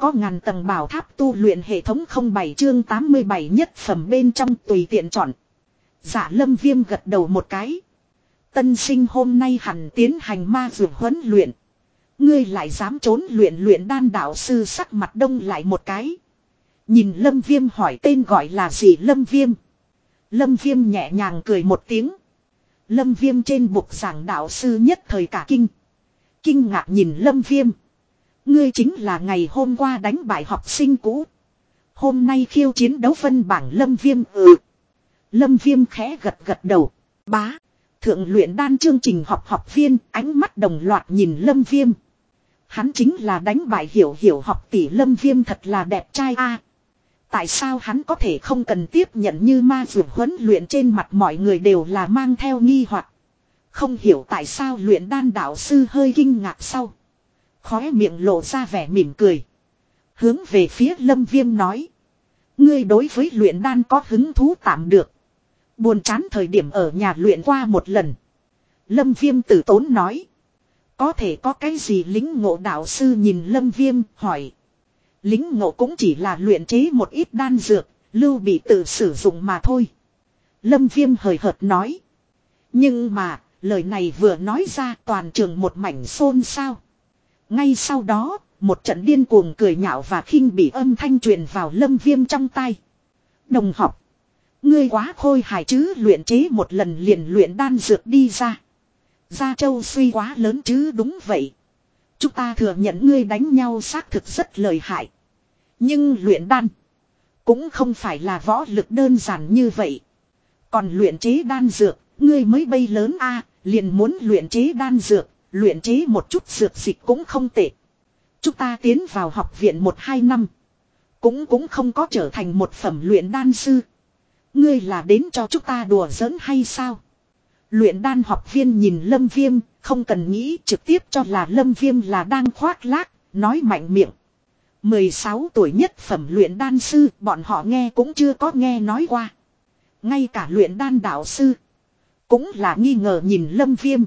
có ngàn tầng bảo tháp tu luyện hệ thống không bảy chương 87 nhất phẩm bên trong tùy tiện chọn. giả lâm viêm gật đầu một cái. Tân sinh hôm nay hẳn tiến hành ma dược huấn luyện. Ngươi lại dám trốn luyện luyện đan đạo sư sắc mặt đông lại một cái. Nhìn lâm viêm hỏi tên gọi là gì lâm viêm. Lâm viêm nhẹ nhàng cười một tiếng. Lâm viêm trên bục giảng đạo sư nhất thời cả kinh. Kinh ngạc nhìn lâm viêm. Ngươi chính là ngày hôm qua đánh bại học sinh cũ. Hôm nay khiêu chiến đấu phân bảng lâm viêm ừ. Lâm viêm khẽ gật gật đầu. Bá. Thượng luyện đan chương trình học học viên, ánh mắt đồng loạt nhìn lâm viêm. Hắn chính là đánh bại hiểu hiểu học tỷ lâm viêm thật là đẹp trai a Tại sao hắn có thể không cần tiếp nhận như ma dược huấn luyện trên mặt mọi người đều là mang theo nghi hoặc Không hiểu tại sao luyện đan đạo sư hơi kinh ngạc sau. Khóe miệng lộ ra vẻ mỉm cười. Hướng về phía lâm viêm nói. Ngươi đối với luyện đan có hứng thú tạm được. Buồn chán thời điểm ở nhà luyện qua một lần. Lâm viêm tử tốn nói. Có thể có cái gì lính ngộ đạo sư nhìn lâm viêm hỏi. Lính ngộ cũng chỉ là luyện chế một ít đan dược, lưu bị tự sử dụng mà thôi. Lâm viêm hời hợt nói. Nhưng mà, lời này vừa nói ra toàn trường một mảnh xôn xao. Ngay sau đó, một trận điên cuồng cười nhạo và khinh bị âm thanh truyền vào lâm viêm trong tay. Đồng học. Ngươi quá khôi hài chứ luyện chế một lần liền luyện đan dược đi ra. Gia Châu suy quá lớn chứ đúng vậy. Chúng ta thừa nhận ngươi đánh nhau xác thực rất lợi hại. Nhưng luyện đan. Cũng không phải là võ lực đơn giản như vậy. Còn luyện chế đan dược, ngươi mới bay lớn a liền muốn luyện chế đan dược, luyện chế một chút dược dịch cũng không tệ. Chúng ta tiến vào học viện một hai năm. Cũng cũng không có trở thành một phẩm luyện đan sư. Ngươi là đến cho chúng ta đùa giỡn hay sao? Luyện đan học viên nhìn Lâm Viêm, không cần nghĩ trực tiếp cho là Lâm Viêm là đang khoác lác, nói mạnh miệng. 16 tuổi nhất phẩm luyện đan sư, bọn họ nghe cũng chưa có nghe nói qua. Ngay cả luyện đan đạo sư, cũng là nghi ngờ nhìn Lâm Viêm.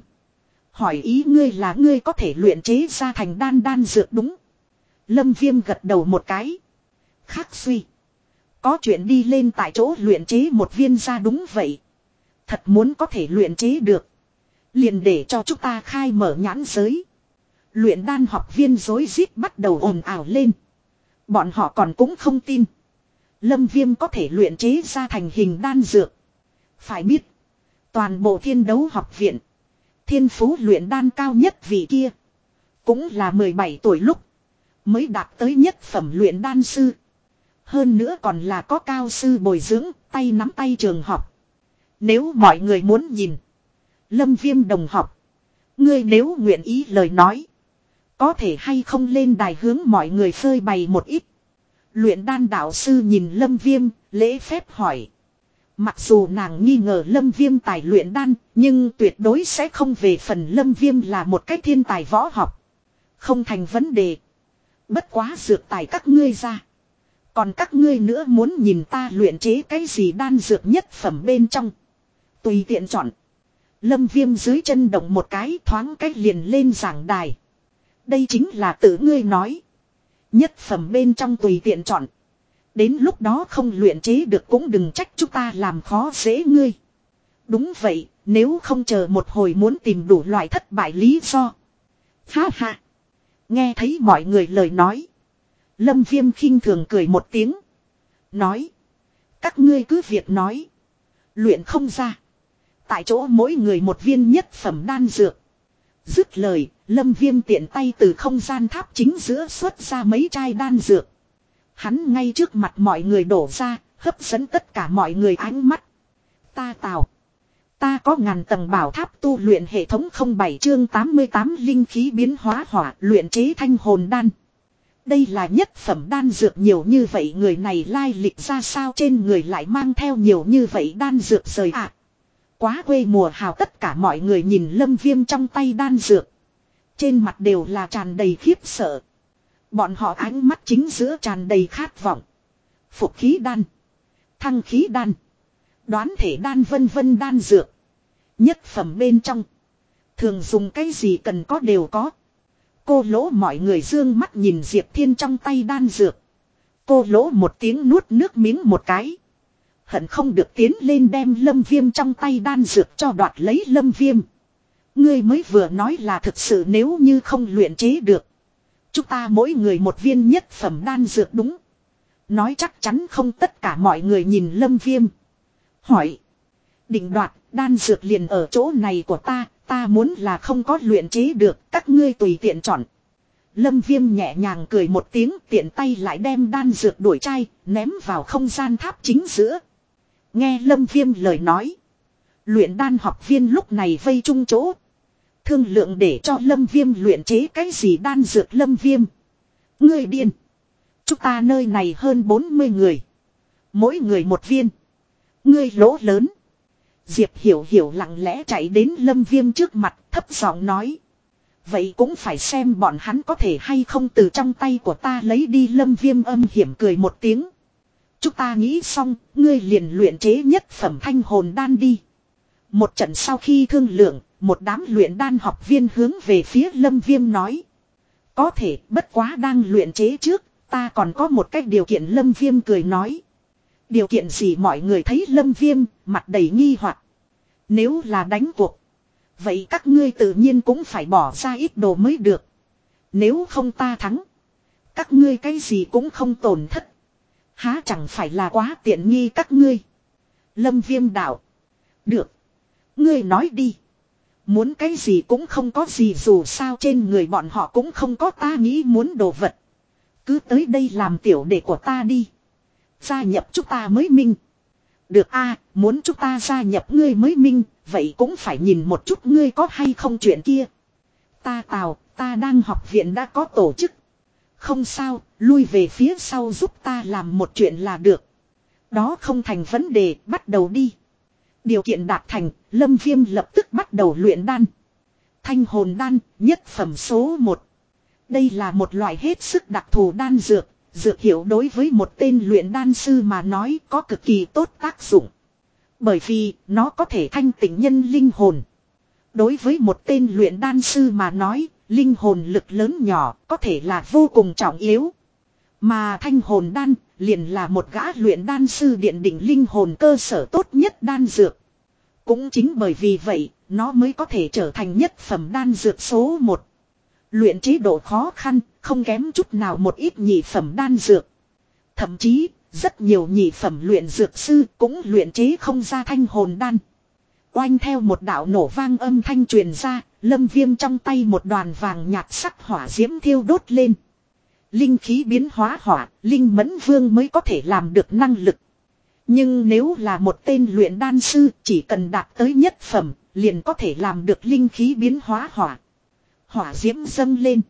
Hỏi ý ngươi là ngươi có thể luyện chế ra thành đan đan dược đúng. Lâm Viêm gật đầu một cái. Khắc suy. Có chuyện đi lên tại chỗ luyện chế một viên ra đúng vậy. Thật muốn có thể luyện chế được. Liền để cho chúng ta khai mở nhãn giới. Luyện đan học viên dối rít bắt đầu ồn ào lên. Bọn họ còn cũng không tin. Lâm viêm có thể luyện chế ra thành hình đan dược. Phải biết. Toàn bộ thiên đấu học viện. Thiên phú luyện đan cao nhất vị kia. Cũng là 17 tuổi lúc. Mới đạt tới nhất phẩm luyện đan sư. Hơn nữa còn là có cao sư bồi dưỡng, tay nắm tay trường học. Nếu mọi người muốn nhìn. Lâm viêm đồng học. Ngươi nếu nguyện ý lời nói. Có thể hay không lên đài hướng mọi người phơi bày một ít. Luyện đan đạo sư nhìn lâm viêm, lễ phép hỏi. Mặc dù nàng nghi ngờ lâm viêm tài luyện đan, nhưng tuyệt đối sẽ không về phần lâm viêm là một cách thiên tài võ học. Không thành vấn đề. Bất quá dược tài các ngươi ra. Còn các ngươi nữa muốn nhìn ta luyện chế cái gì đan dược nhất phẩm bên trong. Tùy tiện chọn. Lâm viêm dưới chân động một cái thoáng cách liền lên giảng đài. Đây chính là tự ngươi nói. Nhất phẩm bên trong tùy tiện chọn. Đến lúc đó không luyện chế được cũng đừng trách chúng ta làm khó dễ ngươi. Đúng vậy, nếu không chờ một hồi muốn tìm đủ loại thất bại lý do. Ha ha. Nghe thấy mọi người lời nói. Lâm Viêm khinh thường cười một tiếng. Nói. Các ngươi cứ việc nói. Luyện không ra. Tại chỗ mỗi người một viên nhất phẩm đan dược. Dứt lời, Lâm Viêm tiện tay từ không gian tháp chính giữa xuất ra mấy chai đan dược. Hắn ngay trước mặt mọi người đổ ra, hấp dẫn tất cả mọi người ánh mắt. Ta tào. Ta có ngàn tầng bảo tháp tu luyện hệ thống 07 chương 88 linh khí biến hóa hỏa luyện chế thanh hồn đan. Đây là nhất phẩm đan dược nhiều như vậy người này lai lịch ra sao trên người lại mang theo nhiều như vậy đan dược rời ạ. À. Quá quê mùa hào tất cả mọi người nhìn lâm viêm trong tay đan dược. Trên mặt đều là tràn đầy khiếp sợ. Bọn họ ánh mắt chính giữa tràn đầy khát vọng. Phục khí đan. Thăng khí đan. Đoán thể đan vân vân đan dược. Nhất phẩm bên trong. Thường dùng cái gì cần có đều có. Cô lỗ mọi người dương mắt nhìn Diệp Thiên trong tay đan dược. Cô lỗ một tiếng nuốt nước miếng một cái. Hận không được tiến lên đem lâm viêm trong tay đan dược cho đoạt lấy lâm viêm. Ngươi mới vừa nói là thực sự nếu như không luyện chế được. Chúng ta mỗi người một viên nhất phẩm đan dược đúng. Nói chắc chắn không tất cả mọi người nhìn lâm viêm. Hỏi. Định đoạt, đan dược liền ở chỗ này của ta, ta muốn là không có luyện chế được, các ngươi tùy tiện chọn. Lâm viêm nhẹ nhàng cười một tiếng tiện tay lại đem đan dược đuổi chai, ném vào không gian tháp chính giữa. Nghe lâm viêm lời nói. Luyện đan học viên lúc này vây chung chỗ. Thương lượng để cho lâm viêm luyện chế cái gì đan dược lâm viêm. Người điên. Chúng ta nơi này hơn 40 người. Mỗi người một viên. Ngươi lỗ lớn. Diệp hiểu hiểu lặng lẽ chạy đến lâm viêm trước mặt thấp giọng nói. Vậy cũng phải xem bọn hắn có thể hay không từ trong tay của ta lấy đi lâm viêm âm hiểm cười một tiếng. Chúng ta nghĩ xong, ngươi liền luyện chế nhất phẩm thanh hồn đan đi. Một trận sau khi thương lượng, một đám luyện đan học viên hướng về phía lâm viêm nói. Có thể bất quá đang luyện chế trước, ta còn có một cách điều kiện lâm viêm cười nói. Điều kiện gì mọi người thấy lâm viêm, mặt đầy nghi hoặc Nếu là đánh cuộc. Vậy các ngươi tự nhiên cũng phải bỏ ra ít đồ mới được. Nếu không ta thắng. Các ngươi cái gì cũng không tổn thất. Há chẳng phải là quá tiện nghi các ngươi. Lâm viêm đạo. Được. Ngươi nói đi. Muốn cái gì cũng không có gì dù sao trên người bọn họ cũng không có ta nghĩ muốn đồ vật. Cứ tới đây làm tiểu đệ của ta đi. Gia nhập chúng ta mới minh. Được a muốn chúng ta gia nhập ngươi mới minh, vậy cũng phải nhìn một chút ngươi có hay không chuyện kia. Ta tào, ta đang học viện đã có tổ chức. Không sao, lui về phía sau giúp ta làm một chuyện là được. Đó không thành vấn đề, bắt đầu đi. Điều kiện đạt thành, Lâm Viêm lập tức bắt đầu luyện đan. Thanh hồn đan, nhất phẩm số 1. Đây là một loại hết sức đặc thù đan dược, dược hiệu đối với một tên luyện đan sư mà nói có cực kỳ tốt tác dụng. Bởi vì nó có thể thanh tỉnh nhân linh hồn. Đối với một tên luyện đan sư mà nói, linh hồn lực lớn nhỏ có thể là vô cùng trọng yếu. Mà thanh hồn đan liền là một gã luyện đan sư điện đỉnh linh hồn cơ sở tốt nhất đan dược. Cũng chính bởi vì vậy, nó mới có thể trở thành nhất phẩm đan dược số 1. Luyện chế độ khó khăn, không kém chút nào một ít nhị phẩm đan dược. Thậm chí, rất nhiều nhị phẩm luyện dược sư cũng luyện chế không ra thanh hồn đan. Oanh theo một đạo nổ vang âm thanh truyền ra, lâm viêm trong tay một đoàn vàng nhạt sắc hỏa diễm thiêu đốt lên. Linh khí biến hóa hỏa, linh mẫn vương mới có thể làm được năng lực. Nhưng nếu là một tên luyện đan sư chỉ cần đạt tới nhất phẩm, liền có thể làm được linh khí biến hóa hỏa. Hỏa diễm dâng lên.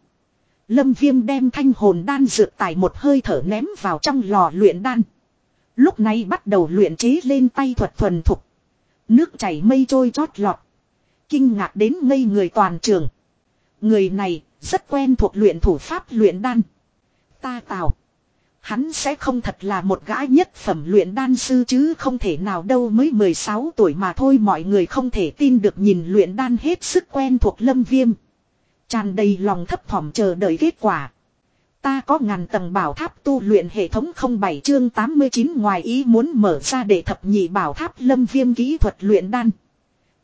Lâm viêm đem thanh hồn đan dược tài một hơi thở ném vào trong lò luyện đan. Lúc này bắt đầu luyện chế lên tay thuật thuần thục. Nước chảy mây trôi chót lọt. Kinh ngạc đến ngây người toàn trường. Người này rất quen thuộc luyện thủ pháp luyện đan. Ta tào. Hắn sẽ không thật là một gã nhất phẩm luyện đan sư chứ không thể nào đâu mới 16 tuổi mà thôi, mọi người không thể tin được nhìn luyện đan hết sức quen thuộc lâm viêm. Tràn đầy lòng thấp thỏm chờ đợi kết quả. Ta có ngàn tầng bảo tháp tu luyện hệ thống 07 chương 89 ngoài ý muốn mở ra để thập nhị bảo tháp lâm viêm kỹ thuật luyện đan.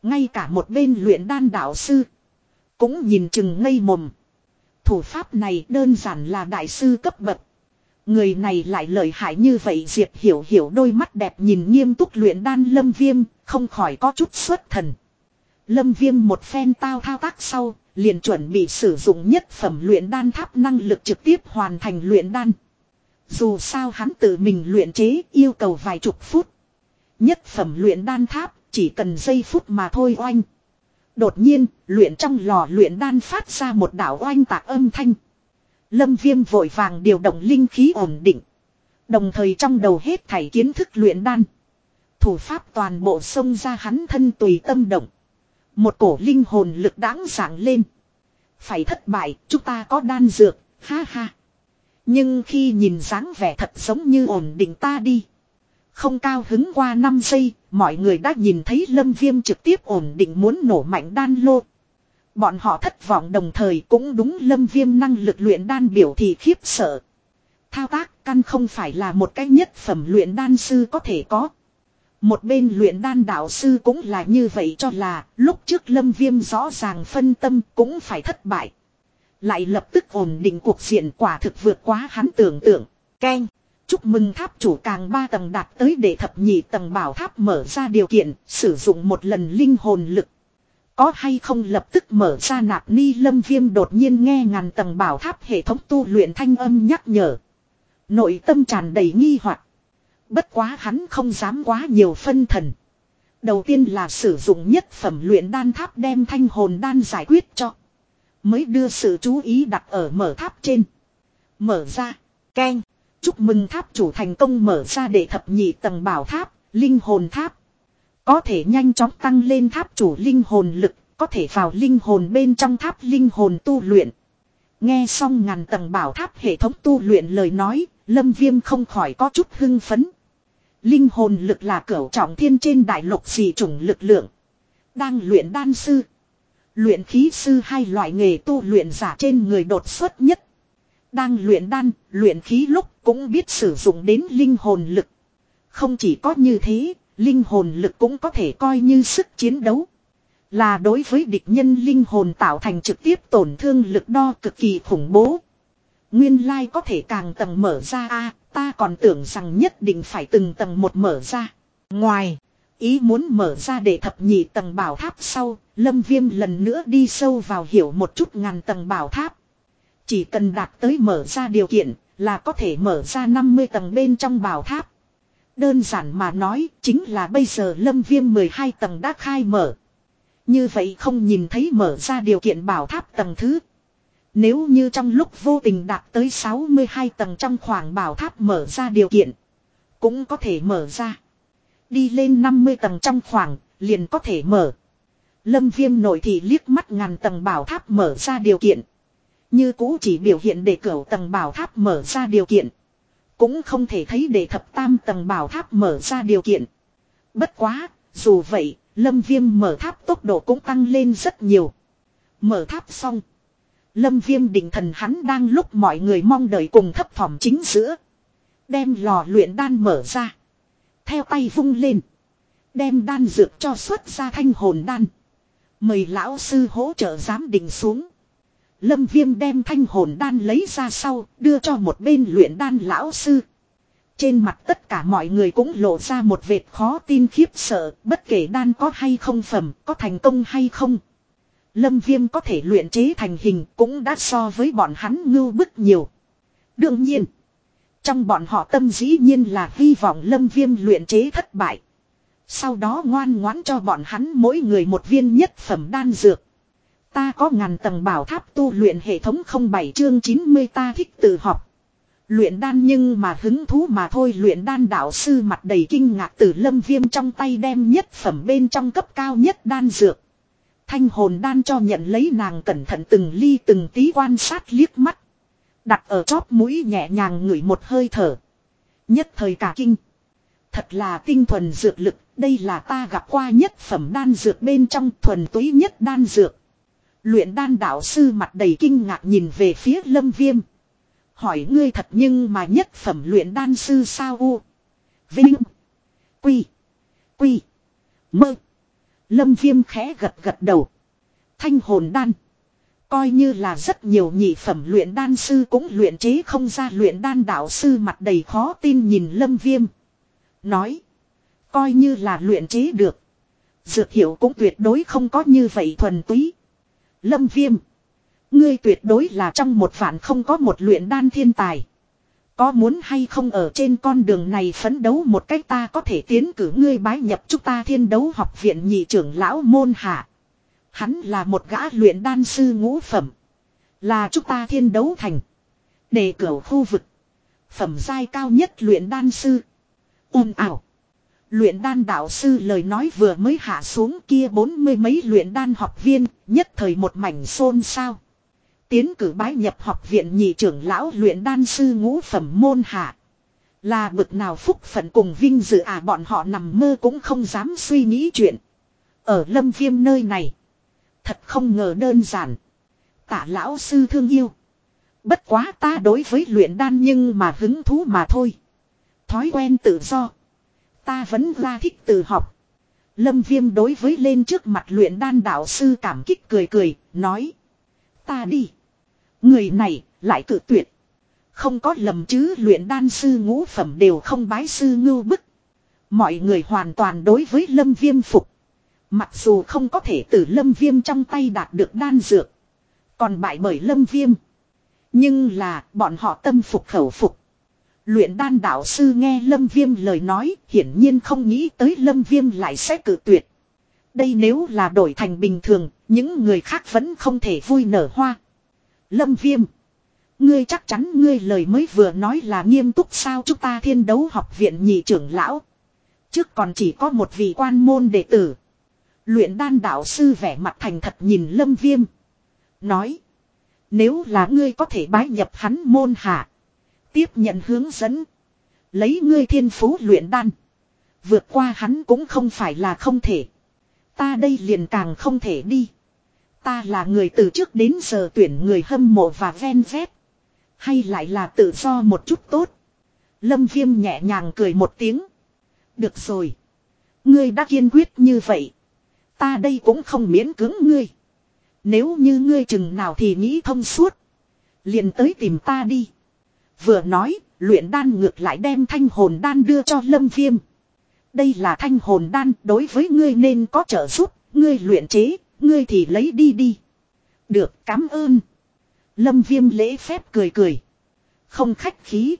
Ngay cả một bên luyện đan đạo sư. Cũng nhìn chừng ngây mồm. Thủ pháp này đơn giản là đại sư cấp bậc. Người này lại lợi hại như vậy Diệp hiểu hiểu đôi mắt đẹp nhìn nghiêm túc luyện đan lâm viêm, không khỏi có chút xuất thần. Lâm viêm một phen tao thao tác sau, liền chuẩn bị sử dụng nhất phẩm luyện đan tháp năng lực trực tiếp hoàn thành luyện đan. Dù sao hắn tự mình luyện chế yêu cầu vài chục phút. Nhất phẩm luyện đan tháp chỉ cần giây phút mà thôi oanh. Đột nhiên, luyện trong lò luyện đan phát ra một đảo oanh tạc âm thanh. Lâm viêm vội vàng điều động linh khí ổn định. Đồng thời trong đầu hết thảy kiến thức luyện đan. Thủ pháp toàn bộ xông ra hắn thân tùy tâm động. Một cổ linh hồn lực đáng dạng lên. Phải thất bại, chúng ta có đan dược, ha ha. Nhưng khi nhìn dáng vẻ thật giống như ổn định ta đi. Không cao hứng qua 5 giây, mọi người đã nhìn thấy lâm viêm trực tiếp ổn định muốn nổ mạnh đan lô. Bọn họ thất vọng đồng thời cũng đúng lâm viêm năng lực luyện đan biểu thì khiếp sợ. Thao tác căn không phải là một cái nhất phẩm luyện đan sư có thể có. Một bên luyện đan đạo sư cũng là như vậy cho là lúc trước lâm viêm rõ ràng phân tâm cũng phải thất bại. Lại lập tức ổn định cuộc diện quả thực vượt quá hắn tưởng tượng. Ken. Chúc mừng tháp chủ càng ba tầng đạt tới để thập nhị tầng bảo tháp mở ra điều kiện, sử dụng một lần linh hồn lực. Có hay không lập tức mở ra nạp ni lâm viêm đột nhiên nghe ngàn tầng bảo tháp hệ thống tu luyện thanh âm nhắc nhở. Nội tâm tràn đầy nghi hoặc Bất quá hắn không dám quá nhiều phân thần. Đầu tiên là sử dụng nhất phẩm luyện đan tháp đem thanh hồn đan giải quyết cho. Mới đưa sự chú ý đặt ở mở tháp trên. Mở ra. Keng. Chúc mừng tháp chủ thành công mở ra để thập nhị tầng bảo tháp, linh hồn tháp. Có thể nhanh chóng tăng lên tháp chủ linh hồn lực, có thể vào linh hồn bên trong tháp linh hồn tu luyện. Nghe xong ngàn tầng bảo tháp hệ thống tu luyện lời nói, lâm viêm không khỏi có chút hưng phấn. Linh hồn lực là cửu trọng thiên trên đại lục dị chủng lực lượng. Đang luyện đan sư. Luyện khí sư hai loại nghề tu luyện giả trên người đột xuất nhất. Đang luyện đan, luyện khí lúc cũng biết sử dụng đến linh hồn lực. Không chỉ có như thế, linh hồn lực cũng có thể coi như sức chiến đấu. Là đối với địch nhân linh hồn tạo thành trực tiếp tổn thương lực đo cực kỳ khủng bố. Nguyên lai có thể càng tầng mở ra a ta còn tưởng rằng nhất định phải từng tầng một mở ra. Ngoài, ý muốn mở ra để thập nhị tầng bảo tháp sau, lâm viêm lần nữa đi sâu vào hiểu một chút ngàn tầng bảo tháp. Chỉ cần đạt tới mở ra điều kiện là có thể mở ra 50 tầng bên trong bảo tháp. Đơn giản mà nói, chính là bây giờ lâm viêm 12 tầng đã khai mở. Như vậy không nhìn thấy mở ra điều kiện bảo tháp tầng thứ. Nếu như trong lúc vô tình đạt tới 62 tầng trong khoảng bảo tháp mở ra điều kiện. Cũng có thể mở ra. Đi lên 50 tầng trong khoảng, liền có thể mở. Lâm viêm nội thị liếc mắt ngàn tầng bảo tháp mở ra điều kiện. Như cũ chỉ biểu hiện để cửa tầng bảo tháp mở ra điều kiện. Cũng không thể thấy để thập tam tầng bảo tháp mở ra điều kiện. Bất quá, dù vậy, lâm viêm mở tháp tốc độ cũng tăng lên rất nhiều. Mở tháp xong. Lâm viêm định thần hắn đang lúc mọi người mong đợi cùng thấp phòng chính giữa. Đem lò luyện đan mở ra. Theo tay vung lên. Đem đan dược cho xuất ra thanh hồn đan. Mời lão sư hỗ trợ giám định xuống. Lâm viêm đem thanh hồn đan lấy ra sau, đưa cho một bên luyện đan lão sư. Trên mặt tất cả mọi người cũng lộ ra một vệt khó tin khiếp sợ, bất kể đan có hay không phẩm, có thành công hay không. Lâm viêm có thể luyện chế thành hình cũng đã so với bọn hắn ngưu bức nhiều. Đương nhiên, trong bọn họ tâm dĩ nhiên là hy vọng lâm viêm luyện chế thất bại. Sau đó ngoan ngoãn cho bọn hắn mỗi người một viên nhất phẩm đan dược. Ta có ngàn tầng bảo tháp tu luyện hệ thống 07 chương 90 ta thích tự học. Luyện đan nhưng mà hứng thú mà thôi luyện đan đạo sư mặt đầy kinh ngạc từ lâm viêm trong tay đem nhất phẩm bên trong cấp cao nhất đan dược. Thanh hồn đan cho nhận lấy nàng cẩn thận từng ly từng tí quan sát liếc mắt. Đặt ở chóp mũi nhẹ nhàng ngửi một hơi thở. Nhất thời cả kinh. Thật là tinh thuần dược lực, đây là ta gặp qua nhất phẩm đan dược bên trong thuần túy nhất đan dược. Luyện đan đạo sư mặt đầy kinh ngạc nhìn về phía lâm viêm. Hỏi ngươi thật nhưng mà nhất phẩm luyện đan sư sao u. Vinh. Quy. Quy. Mơ. Lâm viêm khẽ gật gật đầu. Thanh hồn đan. Coi như là rất nhiều nhị phẩm luyện đan sư cũng luyện chế không ra luyện đan đạo sư mặt đầy khó tin nhìn lâm viêm. Nói. Coi như là luyện chế được. Dược hiệu cũng tuyệt đối không có như vậy thuần túy. Lâm viêm. Ngươi tuyệt đối là trong một vạn không có một luyện đan thiên tài. Có muốn hay không ở trên con đường này phấn đấu một cách ta có thể tiến cử ngươi bái nhập chúng ta thiên đấu học viện nhị trưởng lão môn hạ. Hắn là một gã luyện đan sư ngũ phẩm. Là chúng ta thiên đấu thành. Đề cửu khu vực. Phẩm giai cao nhất luyện đan sư. ồn ảo. Luyện đan đạo sư lời nói vừa mới hạ xuống kia bốn mươi mấy luyện đan học viên, nhất thời một mảnh xôn xao. Tiến cử bái nhập học viện nhị trưởng lão luyện đan sư ngũ phẩm môn hạ. Là bực nào phúc phận cùng vinh dự à bọn họ nằm mơ cũng không dám suy nghĩ chuyện. Ở lâm viêm nơi này. Thật không ngờ đơn giản. tả lão sư thương yêu. Bất quá ta đối với luyện đan nhưng mà hứng thú mà thôi. Thói quen tự do. Ta vẫn ra thích từ học. Lâm viêm đối với lên trước mặt luyện đan đạo sư cảm kích cười cười, nói. Ta đi. Người này, lại cử tuyệt. Không có lầm chứ luyện đan sư ngũ phẩm đều không bái sư ngưu bức. Mọi người hoàn toàn đối với lâm viêm phục. Mặc dù không có thể từ lâm viêm trong tay đạt được đan dược. Còn bại bởi lâm viêm. Nhưng là bọn họ tâm phục khẩu phục. Luyện đan đạo sư nghe lâm viêm lời nói hiển nhiên không nghĩ tới lâm viêm lại sẽ cử tuyệt. Đây nếu là đổi thành bình thường, những người khác vẫn không thể vui nở hoa. Lâm viêm. Ngươi chắc chắn ngươi lời mới vừa nói là nghiêm túc sao chúng ta thiên đấu học viện nhị trưởng lão. Trước còn chỉ có một vị quan môn đệ tử. Luyện đan đạo sư vẻ mặt thành thật nhìn lâm viêm. Nói. Nếu là ngươi có thể bái nhập hắn môn hạ. Tiếp nhận hướng dẫn. Lấy ngươi thiên phú luyện đan. Vượt qua hắn cũng không phải là không thể. Ta đây liền càng không thể đi. Ta là người từ trước đến giờ tuyển người hâm mộ và ven vét. Hay lại là tự do một chút tốt. Lâm viêm nhẹ nhàng cười một tiếng. Được rồi. Ngươi đã kiên quyết như vậy. Ta đây cũng không miễn cưỡng ngươi. Nếu như ngươi chừng nào thì nghĩ thông suốt. Liền tới tìm ta đi. Vừa nói, luyện đan ngược lại đem thanh hồn đan đưa cho lâm viêm. Đây là thanh hồn đan đối với ngươi nên có trợ giúp, ngươi luyện chế, ngươi thì lấy đi đi. Được, cảm ơn. Lâm viêm lễ phép cười cười. Không khách khí.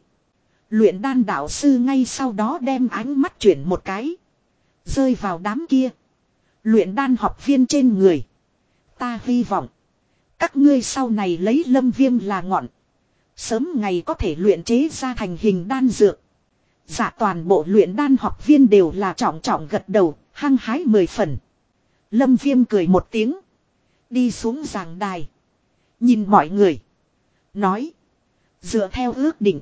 Luyện đan đạo sư ngay sau đó đem ánh mắt chuyển một cái. Rơi vào đám kia. Luyện đan học viên trên người. Ta hy vọng. Các ngươi sau này lấy lâm viêm là ngọn. Sớm ngày có thể luyện chế ra thành hình đan dược. Dạ toàn bộ luyện đan học viên đều là trọng trọng gật đầu, hăng hái mười phần. Lâm viêm cười một tiếng. Đi xuống giảng đài. Nhìn mọi người. Nói. Dựa theo ước định.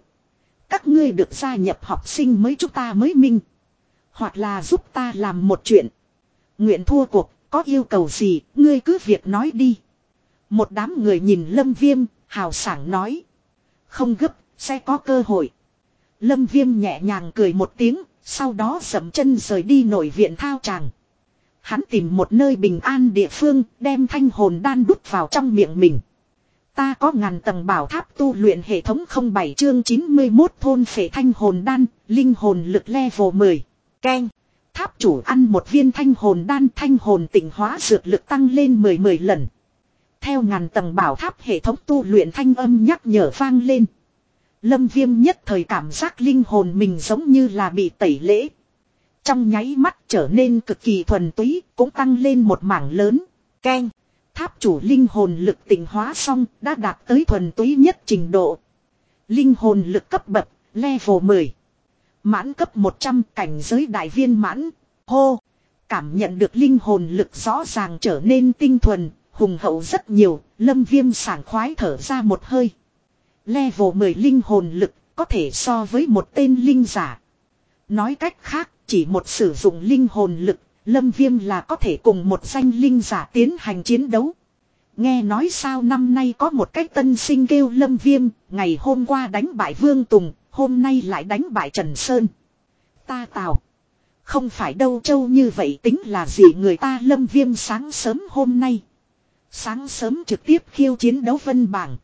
Các ngươi được gia nhập học sinh mới chúng ta mới minh. Hoặc là giúp ta làm một chuyện. Nguyện thua cuộc, có yêu cầu gì, ngươi cứ việc nói đi. Một đám người nhìn Lâm Viêm, hào sảng nói. Không gấp, sẽ có cơ hội. Lâm Viêm nhẹ nhàng cười một tiếng, sau đó sầm chân rời đi nội viện thao tràng. Hắn tìm một nơi bình an địa phương, đem thanh hồn đan đút vào trong miệng mình. Ta có ngàn tầng bảo tháp tu luyện hệ thống 07 chương 91 thôn phệ thanh hồn đan, linh hồn lực level 10. Ken. Tháp chủ ăn một viên thanh hồn đan thanh hồn tỉnh hóa dược lực tăng lên 10-10 lần. Theo ngàn tầng bảo tháp hệ thống tu luyện thanh âm nhắc nhở vang lên. Lâm viêm nhất thời cảm giác linh hồn mình giống như là bị tẩy lễ. Trong nháy mắt trở nên cực kỳ thuần túy cũng tăng lên một mảng lớn. Ken. Tháp chủ linh hồn lực tỉnh hóa xong đã đạt tới thuần túy nhất trình độ. Linh hồn lực cấp bậc, level 10. Mãn cấp 100 cảnh giới đại viên mãn. Hô! Cảm nhận được linh hồn lực rõ ràng trở nên tinh thuần, hùng hậu rất nhiều, lâm viêm sảng khoái thở ra một hơi. Level 10 linh hồn lực có thể so với một tên linh giả. Nói cách khác, chỉ một sử dụng linh hồn lực Lâm Viêm là có thể cùng một danh linh giả tiến hành chiến đấu. Nghe nói sao năm nay có một cách tân sinh kêu Lâm Viêm, ngày hôm qua đánh bại Vương Tùng, hôm nay lại đánh bại Trần Sơn. Ta tào. Không phải đâu châu như vậy tính là gì người ta Lâm Viêm sáng sớm hôm nay. Sáng sớm trực tiếp khiêu chiến đấu vân bảng.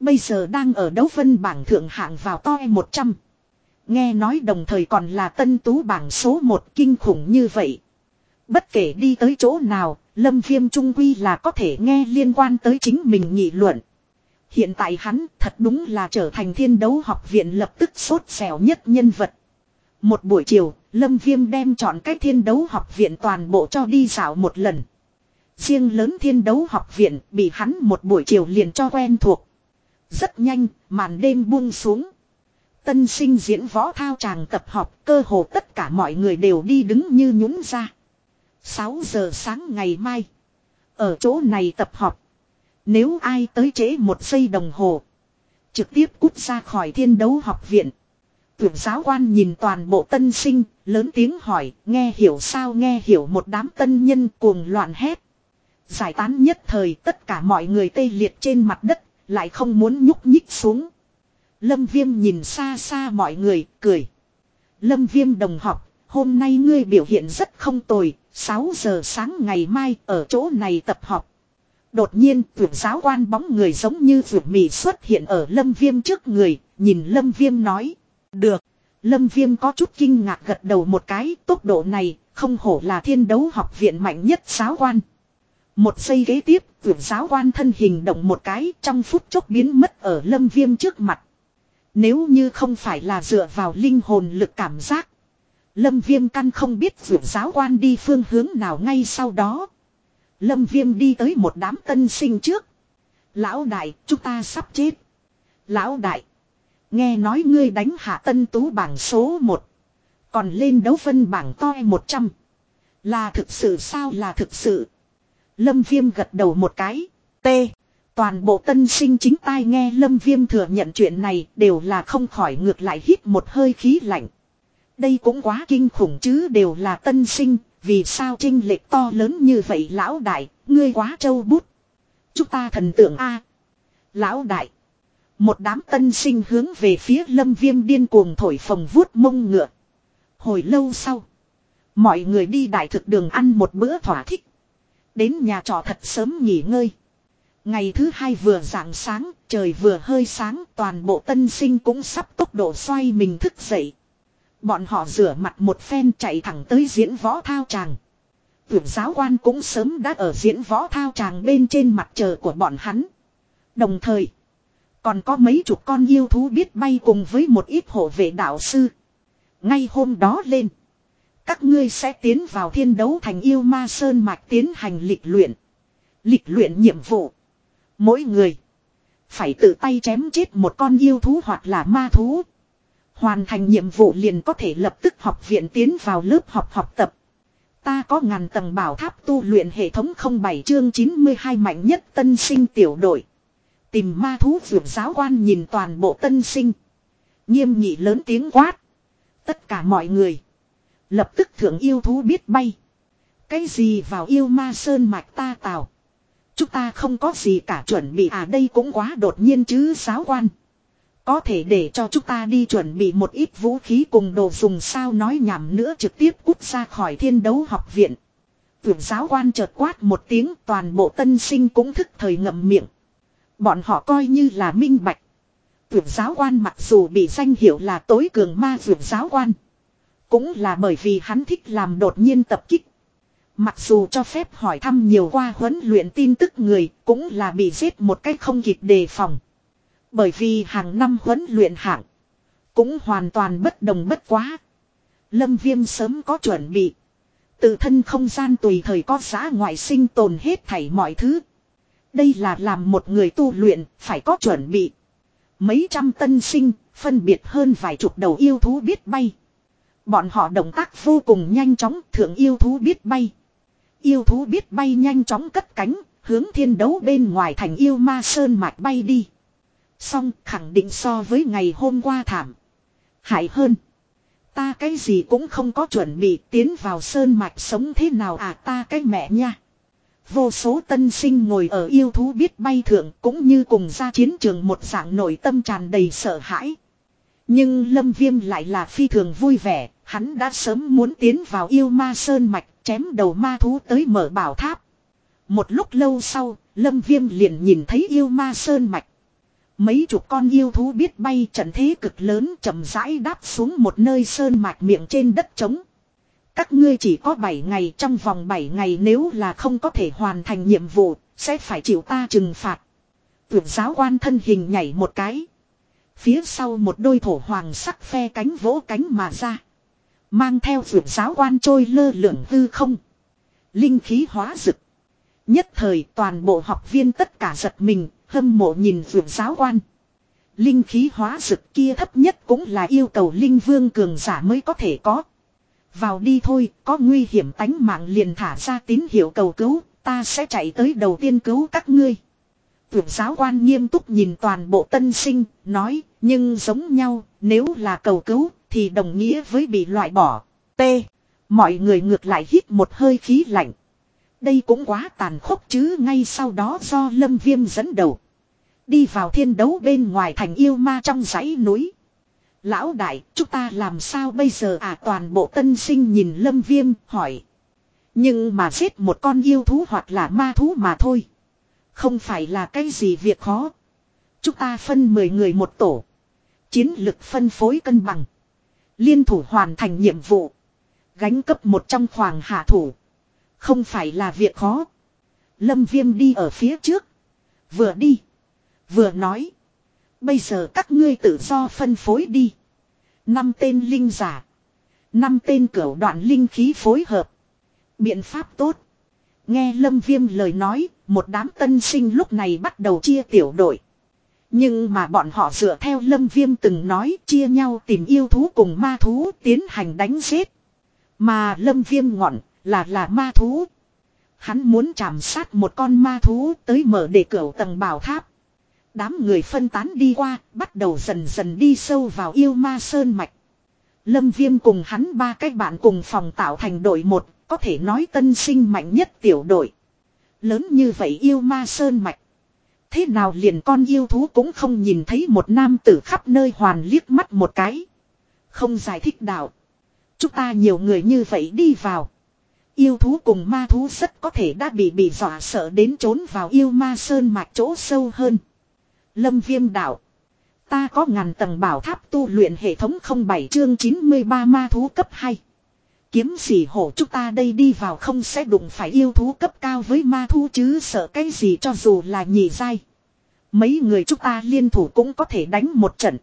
Bây giờ đang ở đấu vân bảng thượng hạng vào to 100. Nghe nói đồng thời còn là tân tú bảng số 1 kinh khủng như vậy. Bất kể đi tới chỗ nào, Lâm Viêm Trung Quy là có thể nghe liên quan tới chính mình nghị luận. Hiện tại hắn thật đúng là trở thành thiên đấu học viện lập tức sốt xẻo nhất nhân vật. Một buổi chiều, Lâm Viêm đem chọn cách thiên đấu học viện toàn bộ cho đi dạo một lần. Riêng lớn thiên đấu học viện bị hắn một buổi chiều liền cho quen thuộc. Rất nhanh, màn đêm buông xuống. Tân sinh diễn võ thao tràng tập học, cơ hồ tất cả mọi người đều đi đứng như nhún ra. 6 giờ sáng ngày mai. Ở chỗ này tập họp. Nếu ai tới trễ một giây đồng hồ. Trực tiếp cút ra khỏi thiên đấu học viện. Tuyển giáo quan nhìn toàn bộ tân sinh, lớn tiếng hỏi, nghe hiểu sao nghe hiểu một đám tân nhân cuồng loạn hét. Giải tán nhất thời tất cả mọi người tê liệt trên mặt đất, lại không muốn nhúc nhích xuống. Lâm Viêm nhìn xa xa mọi người, cười. Lâm Viêm đồng học, hôm nay ngươi biểu hiện rất không tồi, 6 giờ sáng ngày mai ở chỗ này tập họp. Đột nhiên, vượt giáo quan bóng người giống như vượt mì xuất hiện ở Lâm Viêm trước người, nhìn Lâm Viêm nói. Được. Lâm Viêm có chút kinh ngạc gật đầu một cái, tốc độ này, không hổ là thiên đấu học viện mạnh nhất giáo quan. Một giây ghế tiếp, vượt giáo quan thân hình động một cái trong phút chốc biến mất ở Lâm Viêm trước mặt. Nếu như không phải là dựa vào linh hồn lực cảm giác. Lâm Viêm căn không biết vượt giáo quan đi phương hướng nào ngay sau đó. Lâm Viêm đi tới một đám tân sinh trước. Lão đại, chúng ta sắp chết. Lão đại. Nghe nói ngươi đánh hạ tân tú bảng số 1. Còn lên đấu phân bảng toi 100. Là thực sự sao là thực sự. Lâm Viêm gật đầu một cái. T. Toàn bộ tân sinh chính tai nghe Lâm Viêm thừa nhận chuyện này đều là không khỏi ngược lại hít một hơi khí lạnh. Đây cũng quá kinh khủng chứ đều là tân sinh, vì sao trinh lệch to lớn như vậy lão đại, ngươi quá trâu bút. Chúng ta thần tượng A. Lão đại. Một đám tân sinh hướng về phía lâm viêm điên cuồng thổi phồng vuốt mông ngựa. Hồi lâu sau. Mọi người đi đại thực đường ăn một bữa thỏa thích. Đến nhà trọ thật sớm nghỉ ngơi. Ngày thứ hai vừa rạng sáng, trời vừa hơi sáng, toàn bộ tân sinh cũng sắp tốc độ xoay mình thức dậy. Bọn họ rửa mặt một phen chạy thẳng tới diễn võ thao tràng. Tưởng giáo quan cũng sớm đã ở diễn võ thao tràng bên trên mặt trời của bọn hắn. Đồng thời, còn có mấy chục con yêu thú biết bay cùng với một ít hộ vệ đạo sư. Ngay hôm đó lên, các ngươi sẽ tiến vào thiên đấu thành yêu ma sơn mạch tiến hành lịch luyện. Lịch luyện nhiệm vụ. Mỗi người phải tự tay chém chết một con yêu thú hoặc là ma thú. Hoàn thành nhiệm vụ liền có thể lập tức học viện tiến vào lớp học học tập. Ta có ngàn tầng bảo tháp tu luyện hệ thống 07 chương 92 mạnh nhất tân sinh tiểu đội. Tìm ma thú vượt giáo quan nhìn toàn bộ tân sinh. Nghiêm nghị lớn tiếng quát. Tất cả mọi người. Lập tức thượng yêu thú biết bay. Cái gì vào yêu ma sơn mạch ta tào. Chúng ta không có gì cả chuẩn bị à đây cũng quá đột nhiên chứ giáo quan. Có thể để cho chúng ta đi chuẩn bị một ít vũ khí cùng đồ dùng sao nói nhảm nữa trực tiếp cút ra khỏi thiên đấu học viện. Tưởng giáo quan chợt quát một tiếng toàn bộ tân sinh cũng thức thời ngậm miệng. Bọn họ coi như là minh bạch. Tưởng giáo quan mặc dù bị danh hiệu là tối cường ma tưởng giáo quan. Cũng là bởi vì hắn thích làm đột nhiên tập kích. Mặc dù cho phép hỏi thăm nhiều qua huấn luyện tin tức người cũng là bị giết một cách không kịp đề phòng. Bởi vì hàng năm huấn luyện hạng. Cũng hoàn toàn bất đồng bất quá. Lâm viêm sớm có chuẩn bị. Tự thân không gian tùy thời có giá ngoại sinh tồn hết thảy mọi thứ. Đây là làm một người tu luyện, phải có chuẩn bị. Mấy trăm tân sinh, phân biệt hơn vài chục đầu yêu thú biết bay. Bọn họ động tác vô cùng nhanh chóng, thượng yêu thú biết bay. Yêu thú biết bay nhanh chóng cất cánh, hướng thiên đấu bên ngoài thành yêu ma sơn mạch bay đi. Xong khẳng định so với ngày hôm qua thảm. Hại hơn. Ta cái gì cũng không có chuẩn bị tiến vào sơn mạch sống thế nào à ta cái mẹ nha. Vô số tân sinh ngồi ở yêu thú biết bay thượng cũng như cùng ra chiến trường một dạng nội tâm tràn đầy sợ hãi. Nhưng Lâm Viêm lại là phi thường vui vẻ, hắn đã sớm muốn tiến vào yêu ma sơn mạch chém đầu ma thú tới mở bảo tháp. Một lúc lâu sau, Lâm Viêm liền nhìn thấy yêu ma sơn mạch. Mấy chục con yêu thú biết bay trận thế cực lớn chậm rãi đáp xuống một nơi sơn mạch miệng trên đất trống. Các ngươi chỉ có 7 ngày trong vòng 7 ngày nếu là không có thể hoàn thành nhiệm vụ, sẽ phải chịu ta trừng phạt. Tưởng giáo quan thân hình nhảy một cái. Phía sau một đôi thổ hoàng sắc phe cánh vỗ cánh mà ra. Mang theo vượt giáo quan trôi lơ lửng hư không. Linh khí hóa rực. Nhất thời toàn bộ học viên tất cả giật mình, hâm mộ nhìn vượt giáo quan. Linh khí hóa rực kia thấp nhất cũng là yêu cầu linh vương cường giả mới có thể có. Vào đi thôi, có nguy hiểm tánh mạng liền thả ra tín hiệu cầu cứu, ta sẽ chạy tới đầu tiên cứu các ngươi. Tưởng giáo quan nghiêm túc nhìn toàn bộ tân sinh, nói, nhưng giống nhau, nếu là cầu cứu, thì đồng nghĩa với bị loại bỏ. T. Mọi người ngược lại hít một hơi khí lạnh. Đây cũng quá tàn khốc chứ ngay sau đó do lâm viêm dẫn đầu. Đi vào thiên đấu bên ngoài thành yêu ma trong dãy núi. Lão đại, chúng ta làm sao bây giờ à toàn bộ tân sinh nhìn lâm viêm, hỏi. Nhưng mà giết một con yêu thú hoặc là ma thú mà thôi. Không phải là cái gì việc khó. Chúng ta phân 10 người một tổ. Chiến lực phân phối cân bằng. Liên thủ hoàn thành nhiệm vụ. Gánh cấp một trong khoảng hạ thủ. Không phải là việc khó. Lâm Viêm đi ở phía trước. Vừa đi. Vừa nói. Bây giờ các ngươi tự do phân phối đi. Năm tên linh giả. Năm tên cửu đoạn linh khí phối hợp. Biện pháp tốt. Nghe Lâm Viêm lời nói, một đám tân sinh lúc này bắt đầu chia tiểu đội. Nhưng mà bọn họ dựa theo Lâm Viêm từng nói chia nhau tìm yêu thú cùng ma thú tiến hành đánh giết. Mà Lâm Viêm ngọn là là ma thú. Hắn muốn chạm sát một con ma thú tới mở để cửa tầng bảo tháp. Đám người phân tán đi qua, bắt đầu dần dần đi sâu vào yêu ma sơn mạch. Lâm Viêm cùng hắn ba cách bạn cùng phòng tạo thành đội một, có thể nói tân sinh mạnh nhất tiểu đội. Lớn như vậy yêu ma sơn mạch. Thế nào liền con yêu thú cũng không nhìn thấy một nam tử khắp nơi hoàn liếc mắt một cái. Không giải thích đạo. Chúng ta nhiều người như vậy đi vào. Yêu thú cùng ma thú rất có thể đã bị bị dọa sợ đến trốn vào yêu ma sơn mạch chỗ sâu hơn. Lâm viêm đạo. Ta có ngàn tầng bảo tháp tu luyện hệ thống 07 chương 93 ma thú cấp 2. Kiếm gì hổ chúng ta đây đi vào không sẽ đụng phải yêu thú cấp cao với ma thú chứ sợ cái gì cho dù là nhị dai. Mấy người chúng ta liên thủ cũng có thể đánh một trận.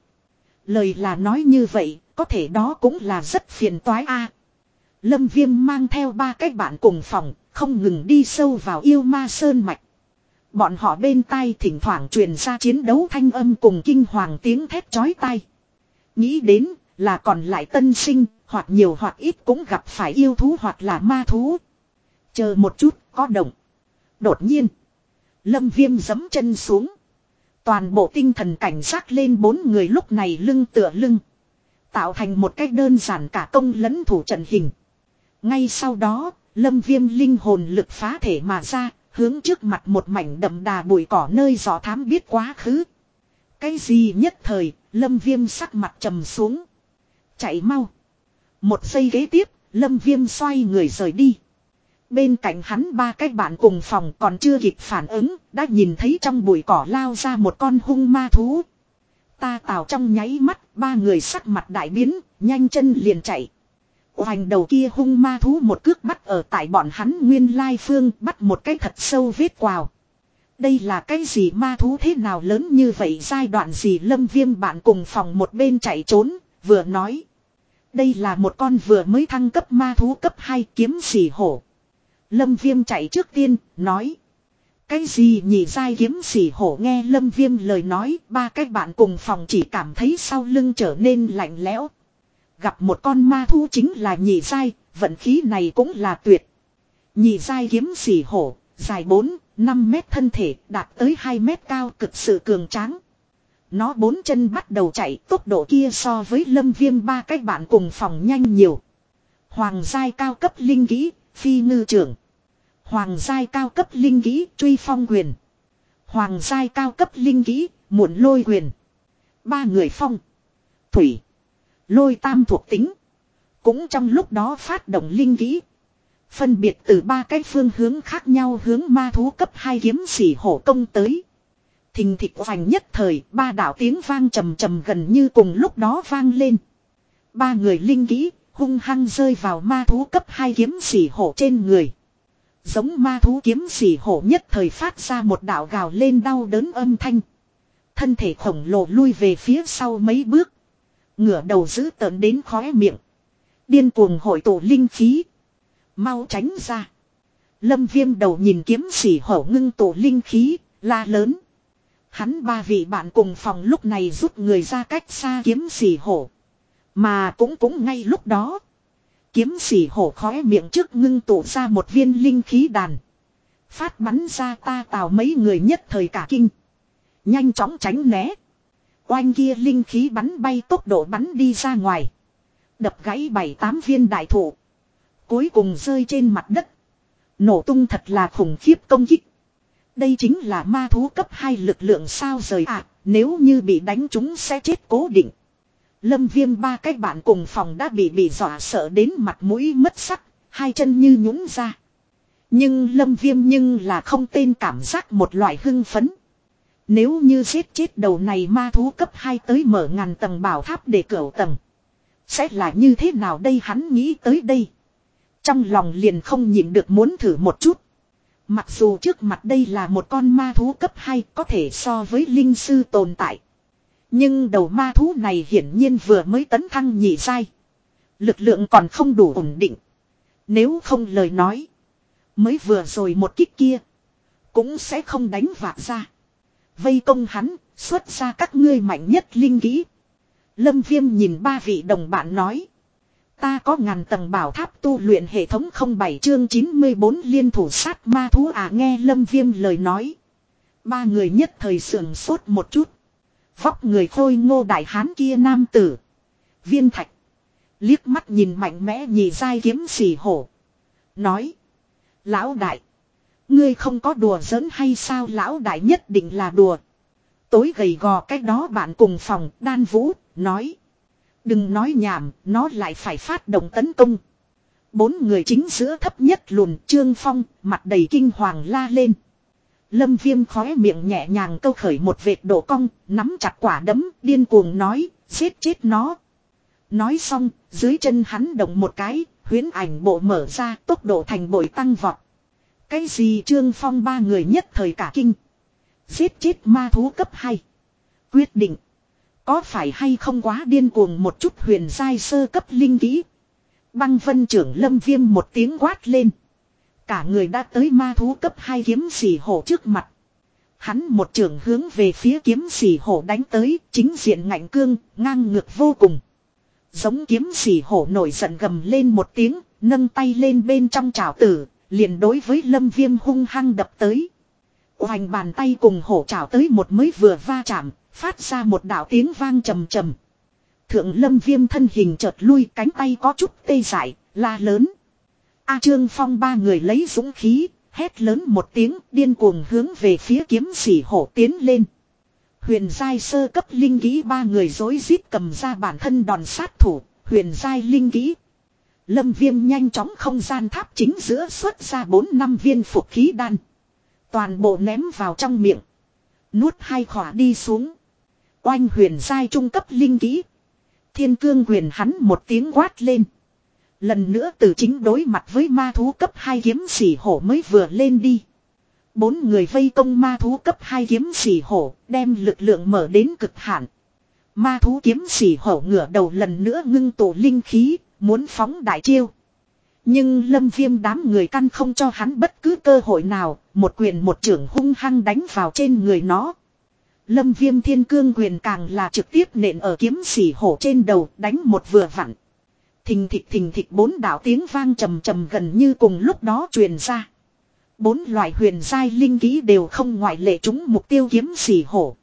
Lời là nói như vậy, có thể đó cũng là rất phiền toái a. Lâm Viêm mang theo ba cái bạn cùng phòng, không ngừng đi sâu vào yêu ma sơn mạch. Bọn họ bên tai thỉnh thoảng truyền ra chiến đấu thanh âm cùng kinh hoàng tiếng thét chói tai. Nghĩ đến là còn lại tân sinh, hoặc nhiều hoặc ít cũng gặp phải yêu thú hoặc là ma thú. Chờ một chút, có động. Đột nhiên, lâm viêm giấm chân xuống. Toàn bộ tinh thần cảnh giác lên bốn người lúc này lưng tựa lưng. Tạo thành một cách đơn giản cả công lẫn thủ trận hình. Ngay sau đó, lâm viêm linh hồn lực phá thể mà ra, hướng trước mặt một mảnh đậm đà bụi cỏ nơi gió thám biết quá khứ. Cái gì nhất thời, lâm viêm sắc mặt trầm xuống. Chạy mau. Một giây ghế tiếp, lâm viêm xoay người rời đi. Bên cạnh hắn ba cái bạn cùng phòng còn chưa kịp phản ứng, đã nhìn thấy trong bụi cỏ lao ra một con hung ma thú. Ta tào trong nháy mắt, ba người sắc mặt đại biến, nhanh chân liền chạy. Hoành đầu kia hung ma thú một cước bắt ở tại bọn hắn nguyên lai phương bắt một cái thật sâu vết quào. Đây là cái gì ma thú thế nào lớn như vậy giai đoạn gì lâm viêm bạn cùng phòng một bên chạy trốn, vừa nói. Đây là một con vừa mới thăng cấp ma thú cấp 2 kiếm xỉ hổ. Lâm viêm chạy trước tiên, nói. Cái gì nhỉ dai kiếm xỉ hổ nghe lâm viêm lời nói, ba cái bạn cùng phòng chỉ cảm thấy sau lưng trở nên lạnh lẽo. Gặp một con ma thú chính là nhị dai, vận khí này cũng là tuyệt. Nhị dai kiếm xỉ hổ, dài 4, 5 mét thân thể, đạt tới 2 mét cao cực sự cường tráng. Nó bốn chân bắt đầu chạy, tốc độ kia so với lâm viêm ba cách bạn cùng phòng nhanh nhiều. Hoàng giai cao cấp linh kỹ, phi ngư trưởng. Hoàng giai cao cấp linh kỹ, truy phong quyền. Hoàng giai cao cấp linh kỹ, muộn lôi quyền. Ba người phong. Thủy. Lôi tam thuộc tính. Cũng trong lúc đó phát động linh kỹ. Phân biệt từ ba cái phương hướng khác nhau hướng ma thú cấp hai kiếm sỉ hổ công tới. Thình thịch vành nhất thời, ba đạo tiếng vang trầm trầm gần như cùng lúc đó vang lên. Ba người linh kỹ, hung hăng rơi vào ma thú cấp hai kiếm xỉ hổ trên người. Giống ma thú kiếm xỉ hổ nhất thời phát ra một đạo gào lên đau đớn âm thanh. Thân thể khổng lồ lui về phía sau mấy bước. Ngửa đầu giữ tợn đến khóe miệng. Điên cuồng hội tụ linh khí. Mau tránh ra. Lâm viêm đầu nhìn kiếm xỉ hổ ngưng tụ linh khí, la lớn. Hắn ba vị bạn cùng phòng lúc này giúp người ra cách xa kiếm sỉ hổ. Mà cũng cũng ngay lúc đó. Kiếm sỉ hổ khóe miệng trước ngưng tụ ra một viên linh khí đàn. Phát bắn ra ta tào mấy người nhất thời cả kinh. Nhanh chóng tránh né. Oanh kia linh khí bắn bay tốc độ bắn đi ra ngoài. Đập gãy bảy tám viên đại thụ. Cuối cùng rơi trên mặt đất. Nổ tung thật là khủng khiếp công kích. Đây chính là ma thú cấp 2 lực lượng sao rời ạ, à, nếu như bị đánh chúng sẽ chết cố định. Lâm viêm ba cái bạn cùng phòng đã bị bị dọa sợ đến mặt mũi mất sắc, hai chân như nhũng ra. Nhưng lâm viêm nhưng là không tên cảm giác một loại hưng phấn. Nếu như giết chết đầu này ma thú cấp 2 tới mở ngàn tầng bảo tháp để cửa tầng. Sẽ là như thế nào đây hắn nghĩ tới đây. Trong lòng liền không nhịn được muốn thử một chút. Mặc dù trước mặt đây là một con ma thú cấp 2 có thể so với linh sư tồn tại. Nhưng đầu ma thú này hiển nhiên vừa mới tấn thăng nhị sai. Lực lượng còn không đủ ổn định. Nếu không lời nói. Mới vừa rồi một kích kia. Cũng sẽ không đánh vạc ra. Vây công hắn, xuất ra các ngươi mạnh nhất linh kỹ. Lâm Viêm nhìn ba vị đồng bạn nói. Ta có ngàn tầng bảo tháp tu luyện hệ thống 07 chương 94 liên thủ sát ma thú à nghe Lâm Viêm lời nói. Ba người nhất thời sườn sốt một chút. Vóc người khôi ngô đại hán kia nam tử. Viên thạch. Liếc mắt nhìn mạnh mẽ nhì dai kiếm xì hổ. Nói. Lão đại. Ngươi không có đùa giỡn hay sao lão đại nhất định là đùa. Tối gầy gò cách đó bạn cùng phòng, đan vũ, nói. Đừng nói nhảm, nó lại phải phát động tấn công. Bốn người chính giữa thấp nhất lùn trương phong, mặt đầy kinh hoàng la lên. Lâm viêm khóe miệng nhẹ nhàng câu khởi một vệt độ cong, nắm chặt quả đấm, điên cuồng nói, giết chết nó. Nói xong, dưới chân hắn động một cái, huyến ảnh bộ mở ra, tốc độ thành bội tăng vọt. Cái gì trương phong ba người nhất thời cả kinh. Giết chết ma thú cấp 2. Quyết định. Có phải hay không quá điên cuồng một chút huyền giai sơ cấp linh kỹ. Băng vân trưởng lâm viêm một tiếng quát lên. Cả người đã tới ma thú cấp 2 kiếm sỉ hổ trước mặt. Hắn một trường hướng về phía kiếm sỉ hổ đánh tới, chính diện ngạnh cương, ngang ngược vô cùng. Giống kiếm sỉ hổ nổi giận gầm lên một tiếng, nâng tay lên bên trong trào tử, liền đối với lâm viêm hung hăng đập tới. Hoành bàn tay cùng hổ trào tới một mới vừa va chạm, phát ra một đạo tiếng vang trầm trầm. Thượng lâm viêm thân hình chợt lui cánh tay có chút tê dại, la lớn. A Trương Phong ba người lấy dũng khí, hét lớn một tiếng điên cuồng hướng về phía kiếm sỉ hổ tiến lên. Huyền giai sơ cấp linh kỹ ba người dối rít cầm ra bản thân đòn sát thủ, huyền giai linh kỹ. Lâm viêm nhanh chóng không gian tháp chính giữa xuất ra 4 năm viên phục khí đan. Toàn bộ ném vào trong miệng. Nuốt hai khỏa đi xuống. Oanh huyền giai trung cấp linh kỹ. Thiên cương huyền hắn một tiếng quát lên. Lần nữa từ chính đối mặt với ma thú cấp 2 kiếm sỉ hổ mới vừa lên đi. Bốn người vây công ma thú cấp 2 kiếm sỉ hổ, đem lực lượng mở đến cực hạn. Ma thú kiếm sỉ hổ ngửa đầu lần nữa ngưng tụ linh khí, muốn phóng đại chiêu. Nhưng lâm viêm đám người căn không cho hắn bất cứ cơ hội nào, một quyền một trưởng hung hăng đánh vào trên người nó. Lâm viêm thiên cương quyền càng là trực tiếp nện ở kiếm sỉ hổ trên đầu, đánh một vừa vặn. Thình thịch thình thịch bốn đạo tiếng vang trầm trầm gần như cùng lúc đó truyền ra. Bốn loại huyền giai linh ký đều không ngoại lệ chúng mục tiêu kiếm xỉ hổ.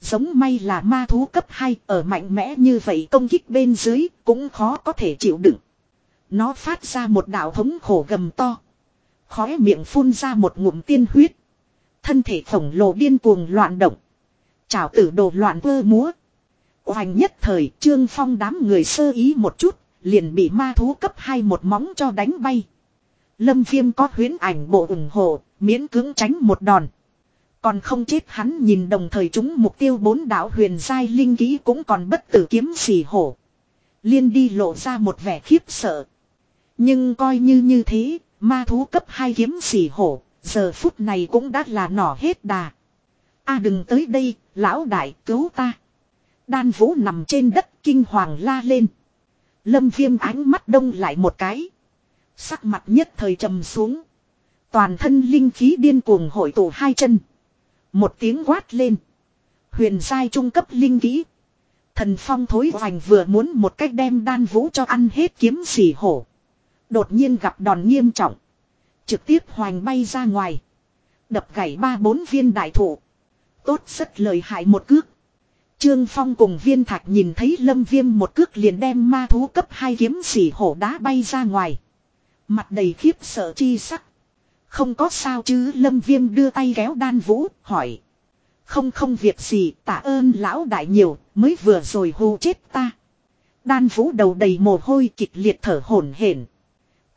Giống may là ma thú cấp 2 ở mạnh mẽ như vậy công kích bên dưới cũng khó có thể chịu đựng. Nó phát ra một đạo thống khổ gầm to. Khóe miệng phun ra một ngụm tiên huyết. Thân thể khổng lồ điên cuồng loạn động. Chảo tử đồ loạn vơ múa. Hoành nhất thời trương phong đám người sơ ý một chút liền bị ma thú cấp hai một móng cho đánh bay. Lâm viêm có huyến ảnh bộ ủng hộ, miễn cưỡng tránh một đòn. Còn không chết hắn nhìn đồng thời chúng mục tiêu bốn đảo huyền giai linh ký cũng còn bất tử kiếm xì hổ. Liên đi lộ ra một vẻ khiếp sợ. Nhưng coi như như thế, ma thú cấp hai kiếm xì hổ, giờ phút này cũng đã là nỏ hết đà a đừng tới đây, lão đại cứu ta. Đan vũ nằm trên đất kinh hoàng la lên. Lâm viêm ánh mắt đông lại một cái. Sắc mặt nhất thời trầm xuống. Toàn thân linh khí điên cuồng hội tụ hai chân. Một tiếng quát lên. Huyền sai trung cấp linh khí. Thần phong thối hoành vừa muốn một cách đem đan vũ cho ăn hết kiếm xỉ hổ. Đột nhiên gặp đòn nghiêm trọng. Trực tiếp hoành bay ra ngoài. Đập gãy ba bốn viên đại thụ. Tốt rất lời hại một cước. Trương Phong cùng viên thạch nhìn thấy lâm viêm một cước liền đem ma thú cấp hai kiếm xỉ hổ đá bay ra ngoài. Mặt đầy khiếp sợ chi sắc. Không có sao chứ, lâm viêm đưa tay kéo đan vũ, hỏi. Không không việc gì, tạ ơn lão đại nhiều, mới vừa rồi hù chết ta. Đan vũ đầu đầy mồ hôi kịch liệt thở hổn hển.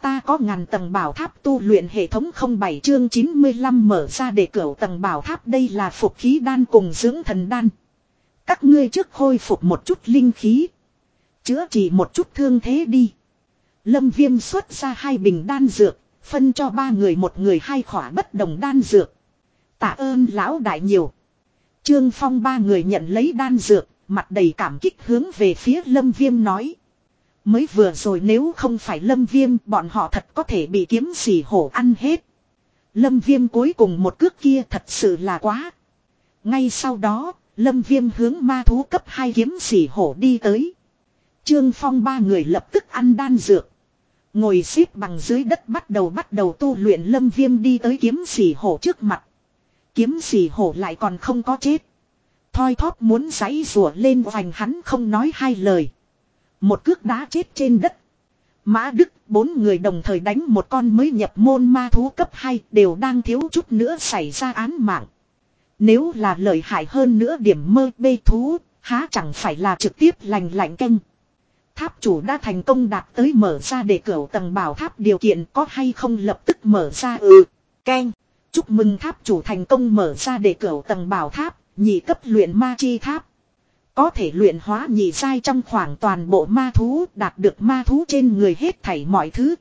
Ta có ngàn tầng bảo tháp tu luyện hệ thống 07 chương 95 mở ra để cửa tầng bảo tháp đây là phục khí đan cùng dưỡng thần đan. Các ngươi trước khôi phục một chút linh khí. Chữa trị một chút thương thế đi. Lâm viêm xuất ra hai bình đan dược, phân cho ba người một người hai khỏa bất đồng đan dược. Tạ ơn lão đại nhiều. Trương Phong ba người nhận lấy đan dược, mặt đầy cảm kích hướng về phía Lâm Viêm nói. Mới vừa rồi nếu không phải Lâm Viêm bọn họ thật có thể bị kiếm gì hổ ăn hết. Lâm Viêm cuối cùng một cước kia thật sự là quá. Ngay sau đó, Lâm Viêm hướng ma thú cấp 2 kiếm xỉ hổ đi tới. Trương Phong ba người lập tức ăn đan dược. Ngồi xếp bằng dưới đất bắt đầu bắt đầu tu luyện Lâm Viêm đi tới kiếm xỉ hổ trước mặt. Kiếm xỉ hổ lại còn không có chết. Thoi thóp muốn giấy rùa lên vành hắn không nói hai lời. Một cước đá chết trên đất. Mã Đức, bốn người đồng thời đánh một con mới nhập môn ma thú cấp 2 đều đang thiếu chút nữa xảy ra án mạng. Nếu là lợi hại hơn nữa điểm mơ bê thú, há chẳng phải là trực tiếp lành lạnh canh. Tháp chủ đã thành công đạt tới mở ra để cửa tầng bảo tháp điều kiện có hay không lập tức mở ra ừ. Canh. Chúc mừng tháp chủ thành công mở ra để cửa tầng bảo tháp, nhị cấp luyện ma chi tháp. Có thể luyện hóa nhị sai trong khoảng toàn bộ ma thú đạt được ma thú trên người hết thảy mọi thứ.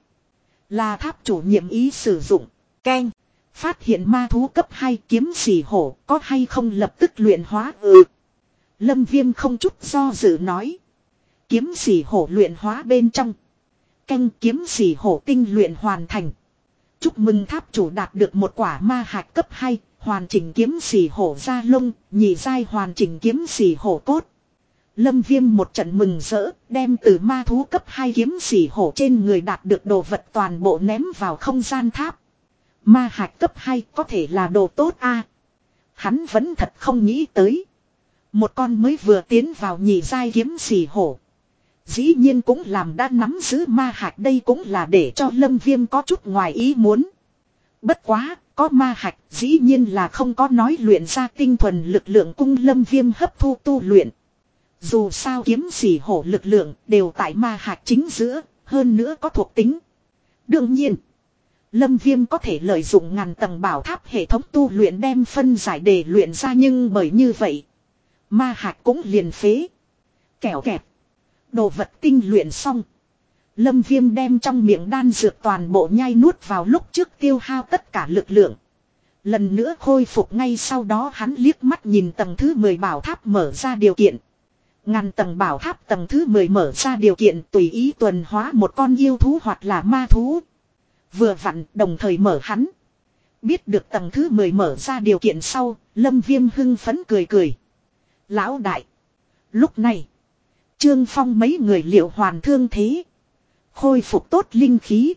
Là tháp chủ nhiệm ý sử dụng. Ken. Phát hiện ma thú cấp 2 kiếm xì hổ có hay không lập tức luyện hóa ừ. Lâm viêm không chút do dự nói. Kiếm xì hổ luyện hóa bên trong. Canh kiếm xì hổ tinh luyện hoàn thành. Chúc mừng tháp chủ đạt được một quả ma hạt cấp 2, hoàn chỉnh kiếm xỉ hổ ra lông, nhị dai hoàn chỉnh kiếm xỉ hổ cốt. Lâm viêm một trận mừng rỡ, đem từ ma thú cấp 2 kiếm xỉ hổ trên người đạt được đồ vật toàn bộ ném vào không gian tháp. Ma hạt cấp 2 có thể là đồ tốt a Hắn vẫn thật không nghĩ tới. Một con mới vừa tiến vào nhị dai kiếm xỉ hổ. Dĩ nhiên cũng làm đã nắm giữ ma hạch đây cũng là để cho lâm viêm có chút ngoài ý muốn. Bất quá, có ma hạch dĩ nhiên là không có nói luyện ra tinh thuần lực lượng cung lâm viêm hấp thu tu luyện. Dù sao kiếm xỉ hổ lực lượng đều tại ma hạch chính giữa, hơn nữa có thuộc tính. Đương nhiên, lâm viêm có thể lợi dụng ngàn tầng bảo tháp hệ thống tu luyện đem phân giải để luyện ra nhưng bởi như vậy, ma hạch cũng liền phế. Kẻo kẹp. Đồ vật tinh luyện xong. Lâm viêm đem trong miệng đan dược toàn bộ nhai nuốt vào lúc trước tiêu hao tất cả lực lượng. Lần nữa khôi phục ngay sau đó hắn liếc mắt nhìn tầng thứ 10 bảo tháp mở ra điều kiện. Ngàn tầng bảo tháp tầng thứ 10 mở ra điều kiện tùy ý tuần hóa một con yêu thú hoặc là ma thú. Vừa vặn đồng thời mở hắn. Biết được tầng thứ 10 mở ra điều kiện sau, lâm viêm hưng phấn cười cười. Lão đại. Lúc này. Trương Phong mấy người liệu hoàn thương thế. Khôi phục tốt linh khí.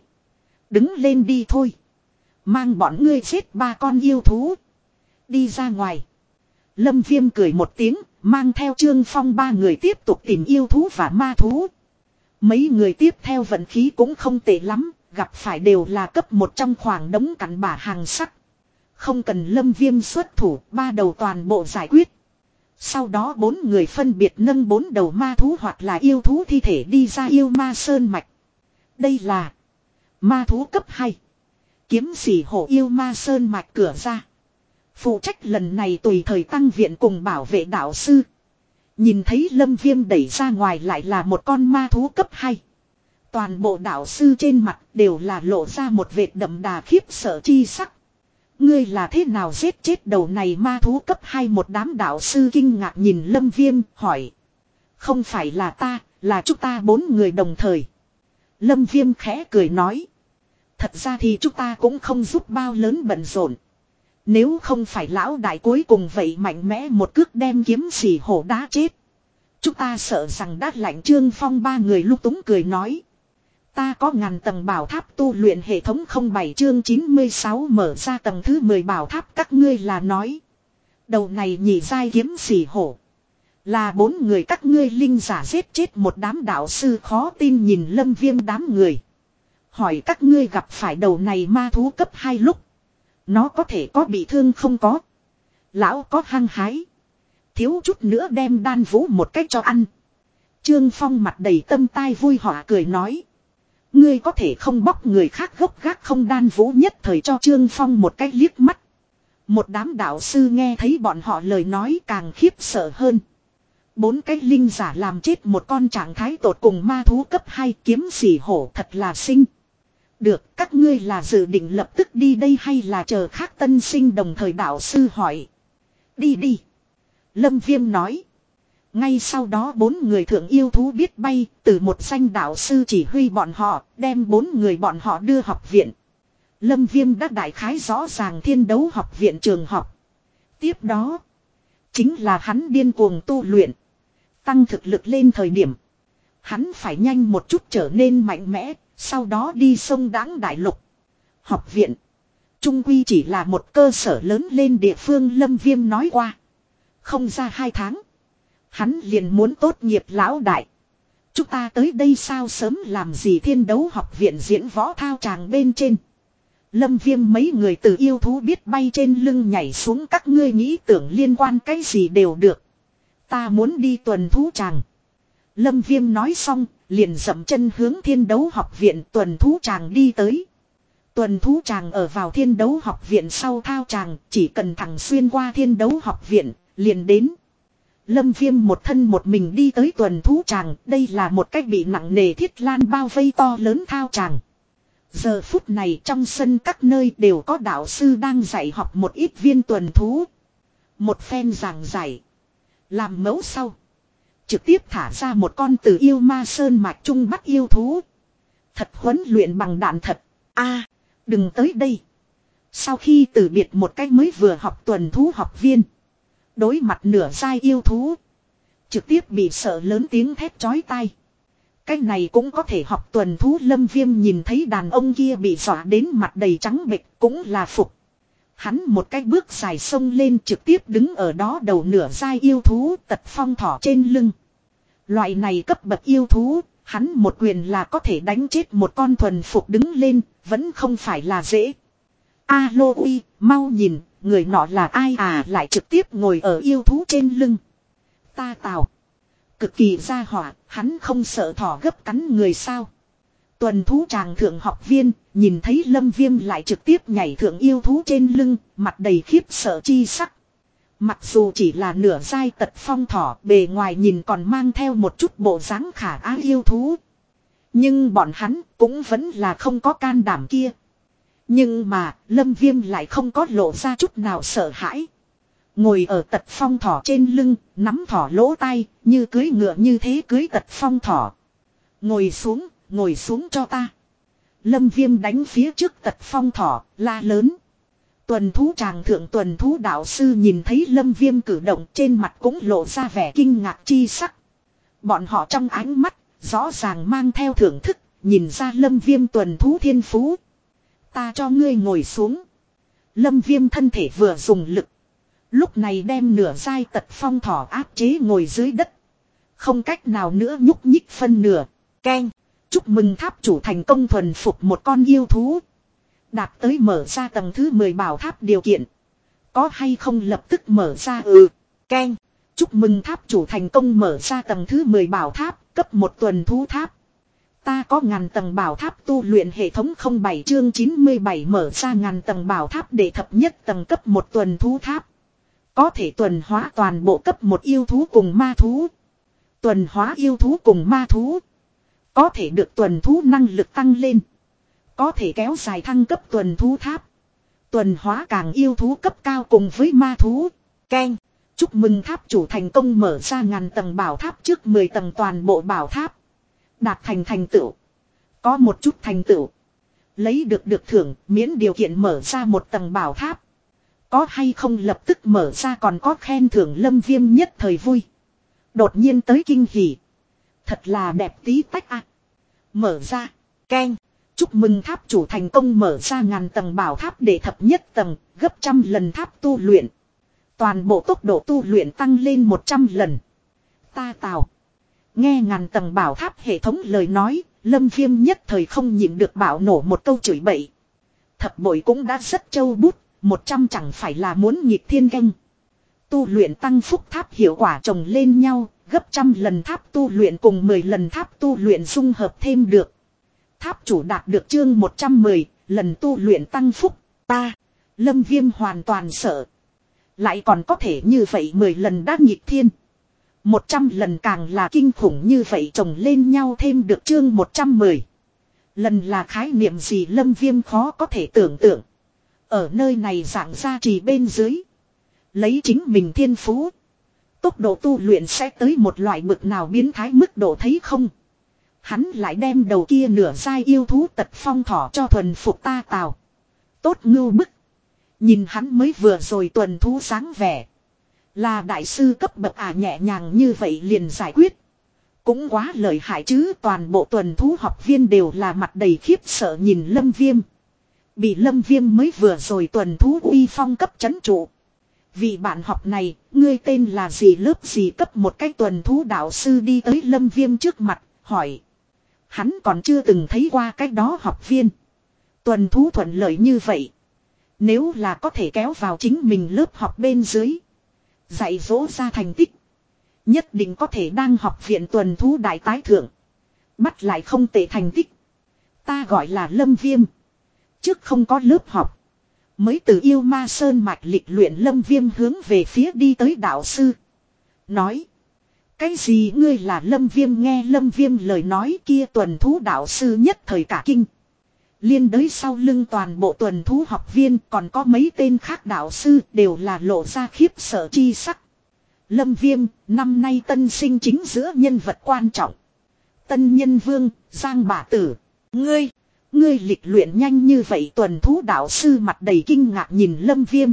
Đứng lên đi thôi. Mang bọn ngươi chết ba con yêu thú. Đi ra ngoài. Lâm Viêm cười một tiếng, mang theo Trương Phong ba người tiếp tục tìm yêu thú và ma thú. Mấy người tiếp theo vận khí cũng không tệ lắm, gặp phải đều là cấp một trong khoảng đống cắn bả hàng sắc. Không cần Lâm Viêm xuất thủ, ba đầu toàn bộ giải quyết. Sau đó bốn người phân biệt nâng bốn đầu ma thú hoặc là yêu thú thi thể đi ra yêu ma sơn mạch. Đây là ma thú cấp 2. Kiếm sĩ hổ yêu ma sơn mạch cửa ra. Phụ trách lần này tùy thời tăng viện cùng bảo vệ đạo sư. Nhìn thấy lâm viêm đẩy ra ngoài lại là một con ma thú cấp 2. Toàn bộ đạo sư trên mặt đều là lộ ra một vệt đậm đà khiếp sợ chi sắc. Ngươi là thế nào giết chết đầu này ma thú cấp 2 một đám đạo sư kinh ngạc nhìn lâm viêm hỏi. Không phải là ta, là chúng ta bốn người đồng thời. Lâm viêm khẽ cười nói. Thật ra thì chúng ta cũng không giúp bao lớn bận rộn. Nếu không phải lão đại cuối cùng vậy mạnh mẽ một cước đem kiếm xỉ hổ đá chết. Chúng ta sợ rằng đát lạnh trương phong ba người lúc túng cười nói. Ta có ngàn tầng bảo tháp tu luyện hệ thống 07 chương 96 mở ra tầng thứ 10 bảo tháp các ngươi là nói. Đầu này nhị dai kiếm xỉ hổ. Là bốn người các ngươi linh giả giết chết một đám đạo sư khó tin nhìn lâm viêm đám người. Hỏi các ngươi gặp phải đầu này ma thú cấp hai lúc. Nó có thể có bị thương không có. Lão có hăng hái. Thiếu chút nữa đem đan vũ một cách cho ăn. Trương Phong mặt đầy tâm tai vui họa cười nói. Ngươi có thể không bóc người khác gốc gác không đan vũ nhất thời cho Trương Phong một cách liếc mắt. Một đám đạo sư nghe thấy bọn họ lời nói càng khiếp sợ hơn. Bốn cái linh giả làm chết một con trạng thái tột cùng ma thú cấp 2 kiếm xỉ hổ thật là sinh. Được, các ngươi là dự định lập tức đi đây hay là chờ khác tân sinh đồng thời đạo sư hỏi. Đi đi. Lâm Viêm nói. Ngay sau đó bốn người thượng yêu thú biết bay, từ một danh đạo sư chỉ huy bọn họ, đem bốn người bọn họ đưa học viện. Lâm Viêm đã đại khái rõ ràng thiên đấu học viện trường học. Tiếp đó, chính là hắn điên cuồng tu luyện. Tăng thực lực lên thời điểm. Hắn phải nhanh một chút trở nên mạnh mẽ, sau đó đi sông đáng đại lục. Học viện. Trung Quy chỉ là một cơ sở lớn lên địa phương Lâm Viêm nói qua. Không ra hai tháng. Hắn liền muốn tốt nghiệp lão đại. Chúng ta tới đây sao sớm làm gì thiên đấu học viện diễn võ thao tràng bên trên. Lâm viêm mấy người từ yêu thú biết bay trên lưng nhảy xuống các ngươi nghĩ tưởng liên quan cái gì đều được. Ta muốn đi tuần thú chàng. Lâm viêm nói xong, liền dậm chân hướng thiên đấu học viện tuần thú chàng đi tới. Tuần thú chàng ở vào thiên đấu học viện sau thao chàng chỉ cần thẳng xuyên qua thiên đấu học viện, liền đến. Lâm viêm một thân một mình đi tới tuần thú chàng đây là một cách bị nặng nề thiết lan bao vây to lớn thao chàng. Giờ phút này trong sân các nơi đều có đạo sư đang dạy học một ít viên tuần thú. Một phen giảng giải. Làm mẫu sau. Trực tiếp thả ra một con từ yêu ma sơn mạch trung bắt yêu thú. Thật huấn luyện bằng đạn thật. a, đừng tới đây. Sau khi từ biệt một cách mới vừa học tuần thú học viên. Đối mặt nửa dai yêu thú. Trực tiếp bị sợ lớn tiếng thét chói tai. Cái này cũng có thể học tuần thú lâm viêm nhìn thấy đàn ông kia bị dọa đến mặt đầy trắng bệch cũng là phục. Hắn một cái bước dài sông lên trực tiếp đứng ở đó đầu nửa dai yêu thú tật phong thỏ trên lưng. Loại này cấp bậc yêu thú, hắn một quyền là có thể đánh chết một con thuần phục đứng lên, vẫn không phải là dễ. Alo uy, mau nhìn, người nọ là ai à lại trực tiếp ngồi ở yêu thú trên lưng. Ta tào. Cực kỳ ra hỏa, hắn không sợ thỏ gấp cắn người sao. Tuần thú tràng thượng học viên, nhìn thấy lâm viêm lại trực tiếp nhảy thượng yêu thú trên lưng, mặt đầy khiếp sợ chi sắc. Mặc dù chỉ là nửa dai tật phong thỏ bề ngoài nhìn còn mang theo một chút bộ dáng khả á yêu thú. Nhưng bọn hắn cũng vẫn là không có can đảm kia. Nhưng mà lâm viêm lại không có lộ ra chút nào sợ hãi. Ngồi ở tật phong thỏ trên lưng, nắm thỏ lỗ tay, như cưới ngựa như thế cưới tật phong thỏ. Ngồi xuống, ngồi xuống cho ta. Lâm viêm đánh phía trước tật phong thỏ, la lớn. Tuần thú tràng thượng tuần thú đạo sư nhìn thấy lâm viêm cử động trên mặt cũng lộ ra vẻ kinh ngạc chi sắc. Bọn họ trong ánh mắt, rõ ràng mang theo thưởng thức, nhìn ra lâm viêm tuần thú thiên phú. Ta cho ngươi ngồi xuống. Lâm viêm thân thể vừa dùng lực. Lúc này đem nửa dai tật phong thỏ áp chế ngồi dưới đất. Không cách nào nữa nhúc nhích phân nửa. Ken. Chúc mừng tháp chủ thành công thuần phục một con yêu thú. Đạt tới mở ra tầng thứ 10 bảo tháp điều kiện. Có hay không lập tức mở ra ừ. Ken. Chúc mừng tháp chủ thành công mở ra tầng thứ 10 bảo tháp, cấp một tuần thú tháp. Ta có ngàn tầng bảo tháp tu luyện hệ thống 07 chương 97 mở ra ngàn tầng bảo tháp để thập nhất tầng cấp một tuần thú tháp. Có thể tuần hóa toàn bộ cấp một yêu thú cùng ma thú. Tuần hóa yêu thú cùng ma thú. Có thể được tuần thú năng lực tăng lên. Có thể kéo dài thăng cấp tuần thú tháp. Tuần hóa càng yêu thú cấp cao cùng với ma thú. Ken. Chúc mừng tháp chủ thành công mở ra ngàn tầng bảo tháp trước 10 tầng toàn bộ bảo tháp. Đạt thành thành tựu. Có một chút thành tựu. Lấy được được thưởng miễn điều kiện mở ra một tầng bảo tháp. Có hay không lập tức mở ra còn có khen thưởng lâm viêm nhất thời vui. Đột nhiên tới kinh hỉ. Thật là đẹp tí tách ạ. Mở ra. Ken. Chúc mừng tháp chủ thành công mở ra ngàn tầng bảo tháp để thập nhất tầng, gấp trăm lần tháp tu luyện. Toàn bộ tốc độ tu luyện tăng lên 100 lần. Ta tào. Nghe ngàn tầng bảo tháp hệ thống lời nói, Lâm Viêm nhất thời không nhịn được bảo nổ một câu chửi bậy. Thập bội cũng đã rất châu bút, một trăm chẳng phải là muốn nhịp thiên canh. Tu luyện tăng phúc tháp hiệu quả chồng lên nhau, gấp trăm lần tháp tu luyện cùng 10 lần tháp tu luyện dung hợp thêm được. Tháp chủ đạt được chương 110, lần tu luyện tăng phúc, ta, lâm viêm hoàn toàn sợ. Lại còn có thể như vậy 10 lần đã nhịp thiên. 100 lần càng là kinh khủng như vậy chồng lên nhau thêm được chương 110. Lần là khái niệm gì lâm viêm khó có thể tưởng tượng. Ở nơi này dạng ra trì bên dưới. Lấy chính mình thiên phú. Tốc độ tu luyện sẽ tới một loại bực nào biến thái mức độ thấy không. Hắn lại đem đầu kia nửa dai yêu thú tật phong thỏ cho thuần phục ta tào. Tốt ngưu bức. Nhìn hắn mới vừa rồi tuần thú sáng vẻ. Là đại sư cấp bậc à nhẹ nhàng như vậy liền giải quyết. Cũng quá lợi hại chứ toàn bộ tuần thú học viên đều là mặt đầy khiếp sợ nhìn lâm viêm. Bị lâm viêm mới vừa rồi tuần thú uy phong cấp chấn trụ. Vì bạn học này, ngươi tên là gì lớp gì cấp một cái tuần thú đạo sư đi tới lâm viêm trước mặt, hỏi. Hắn còn chưa từng thấy qua cái đó học viên. Tuần thú thuận lợi như vậy. Nếu là có thể kéo vào chính mình lớp học bên dưới. Dạy dỗ ra thành tích. Nhất định có thể đang học viện tuần thú đại tái thượng. Bắt lại không tệ thành tích. Ta gọi là lâm viêm. Trước không có lớp học. Mới từ yêu ma sơn mạch lịch luyện lâm viêm hướng về phía đi tới đạo sư. Nói. Cái gì ngươi là lâm viêm nghe lâm viêm lời nói kia tuần thú đạo sư nhất thời cả kinh. Liên đới sau lưng toàn bộ tuần thú học viên còn có mấy tên khác đạo sư đều là lộ ra khiếp sợ chi sắc. Lâm Viêm, năm nay tân sinh chính giữa nhân vật quan trọng. Tân nhân vương, Giang Bà Tử, ngươi, ngươi lịch luyện nhanh như vậy tuần thú đạo sư mặt đầy kinh ngạc nhìn Lâm Viêm.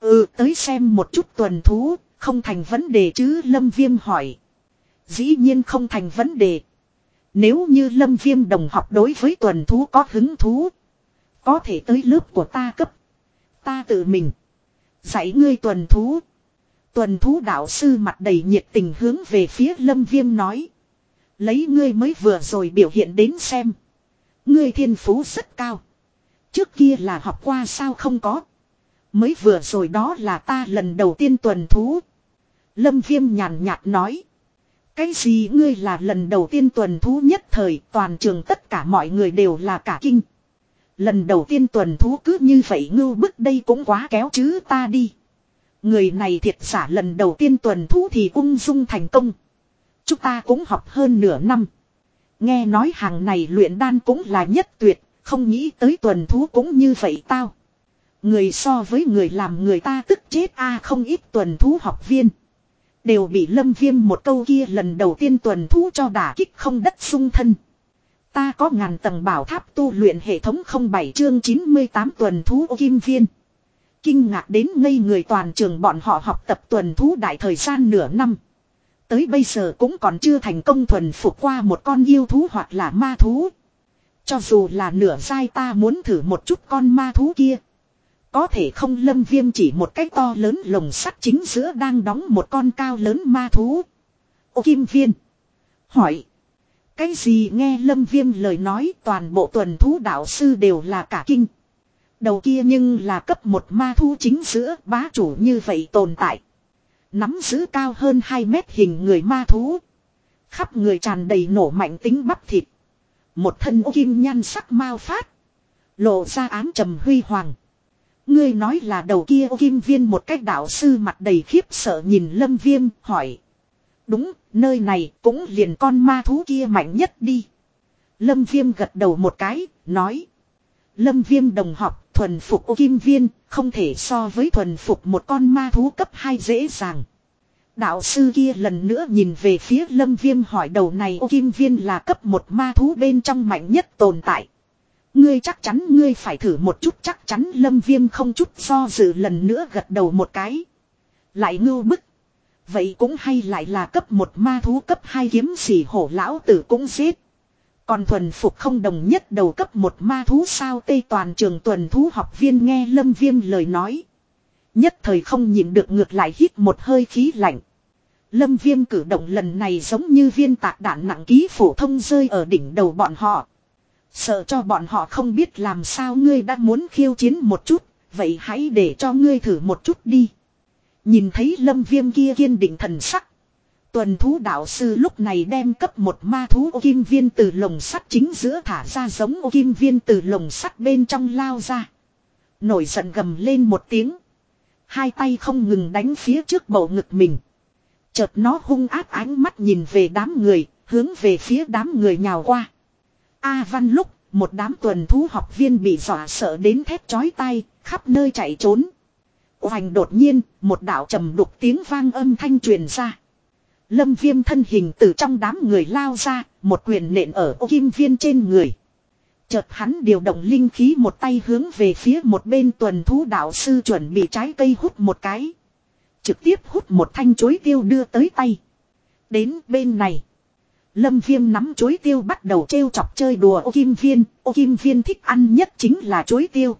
Ừ tới xem một chút tuần thú, không thành vấn đề chứ Lâm Viêm hỏi. Dĩ nhiên không thành vấn đề. Nếu như lâm viêm đồng học đối với tuần thú có hứng thú. Có thể tới lớp của ta cấp. Ta tự mình. Dạy ngươi tuần thú. Tuần thú đạo sư mặt đầy nhiệt tình hướng về phía lâm viêm nói. Lấy ngươi mới vừa rồi biểu hiện đến xem. Ngươi thiên phú rất cao. Trước kia là học qua sao không có. Mới vừa rồi đó là ta lần đầu tiên tuần thú. Lâm viêm nhàn nhạt nói. Cái gì ngươi là lần đầu tiên tuần thú nhất thời, toàn trường tất cả mọi người đều là cả kinh. Lần đầu tiên tuần thú cứ như vậy ngưu bức đây cũng quá kéo chứ ta đi. Người này thiệt giả lần đầu tiên tuần thú thì ung dung thành công. Chúng ta cũng học hơn nửa năm. Nghe nói hàng này luyện đan cũng là nhất tuyệt, không nghĩ tới tuần thú cũng như vậy tao. Người so với người làm người ta tức chết a không ít tuần thú học viên. Đều bị lâm viêm một câu kia lần đầu tiên tuần thú cho đả kích không đất sung thân. Ta có ngàn tầng bảo tháp tu luyện hệ thống 07 chương 98 tuần thú ô kim viên. Kinh ngạc đến ngây người toàn trường bọn họ học tập tuần thú đại thời gian nửa năm. Tới bây giờ cũng còn chưa thành công thuần phục qua một con yêu thú hoặc là ma thú. Cho dù là nửa sai ta muốn thử một chút con ma thú kia. Có thể không lâm viêm chỉ một cái to lớn lồng sắt chính giữa đang đóng một con cao lớn ma thú. Ô kim viên. Hỏi. Cái gì nghe lâm viêm lời nói toàn bộ tuần thú đạo sư đều là cả kinh. Đầu kia nhưng là cấp một ma thú chính giữa bá chủ như vậy tồn tại. Nắm giữ cao hơn 2 mét hình người ma thú. Khắp người tràn đầy nổ mạnh tính bắp thịt. Một thân ô kim nhan sắc mau phát. Lộ ra ám trầm huy hoàng. Ngươi nói là đầu kia ô kim viên một cách đạo sư mặt đầy khiếp sợ nhìn lâm viêm hỏi. Đúng, nơi này cũng liền con ma thú kia mạnh nhất đi. Lâm viêm gật đầu một cái, nói. Lâm viêm đồng học, thuần phục ô kim viên, không thể so với thuần phục một con ma thú cấp 2 dễ dàng. Đạo sư kia lần nữa nhìn về phía lâm viêm hỏi đầu này, ô kim viên là cấp một ma thú bên trong mạnh nhất tồn tại. Ngươi chắc chắn ngươi phải thử một chút, chắc chắn lâm viêm không chút do dự lần nữa gật đầu một cái. Lại ngưu bức. Vậy cũng hay lại là cấp một ma thú cấp 2 kiếm xỉ hổ lão tử cũng giết. Còn thuần phục không đồng nhất đầu cấp một ma thú sao tây toàn trường tuần thú học viên nghe lâm viêm lời nói. Nhất thời không nhìn được ngược lại hít một hơi khí lạnh. Lâm viêm cử động lần này giống như viên tạc đạn nặng ký phổ thông rơi ở đỉnh đầu bọn họ. Sợ cho bọn họ không biết làm sao ngươi đã muốn khiêu chiến một chút, vậy hãy để cho ngươi thử một chút đi. Nhìn thấy lâm viêm kia kiên định thần sắc. Tuần thú đạo sư lúc này đem cấp một ma thú ô kim viên từ lồng sắt chính giữa thả ra giống ô kim viên từ lồng sắt bên trong lao ra. Nổi giận gầm lên một tiếng. Hai tay không ngừng đánh phía trước bầu ngực mình. Chợt nó hung ác ánh mắt nhìn về đám người, hướng về phía đám người nhào qua. A văn lúc, một đám tuần thú học viên bị dọa sợ đến thét chói tay, khắp nơi chạy trốn. Hoành đột nhiên, một đạo trầm đục tiếng vang âm thanh truyền ra. Lâm viêm thân hình từ trong đám người lao ra, một quyền nện ở ô kim viên trên người. Chợt hắn điều động linh khí một tay hướng về phía một bên tuần thú đạo sư chuẩn bị trái cây hút một cái. Trực tiếp hút một thanh chuối tiêu đưa tới tay. Đến bên này. Lâm viêm nắm chuối tiêu bắt đầu trêu chọc chơi đùa ô kim viên. Ô kim viên thích ăn nhất chính là chuối tiêu.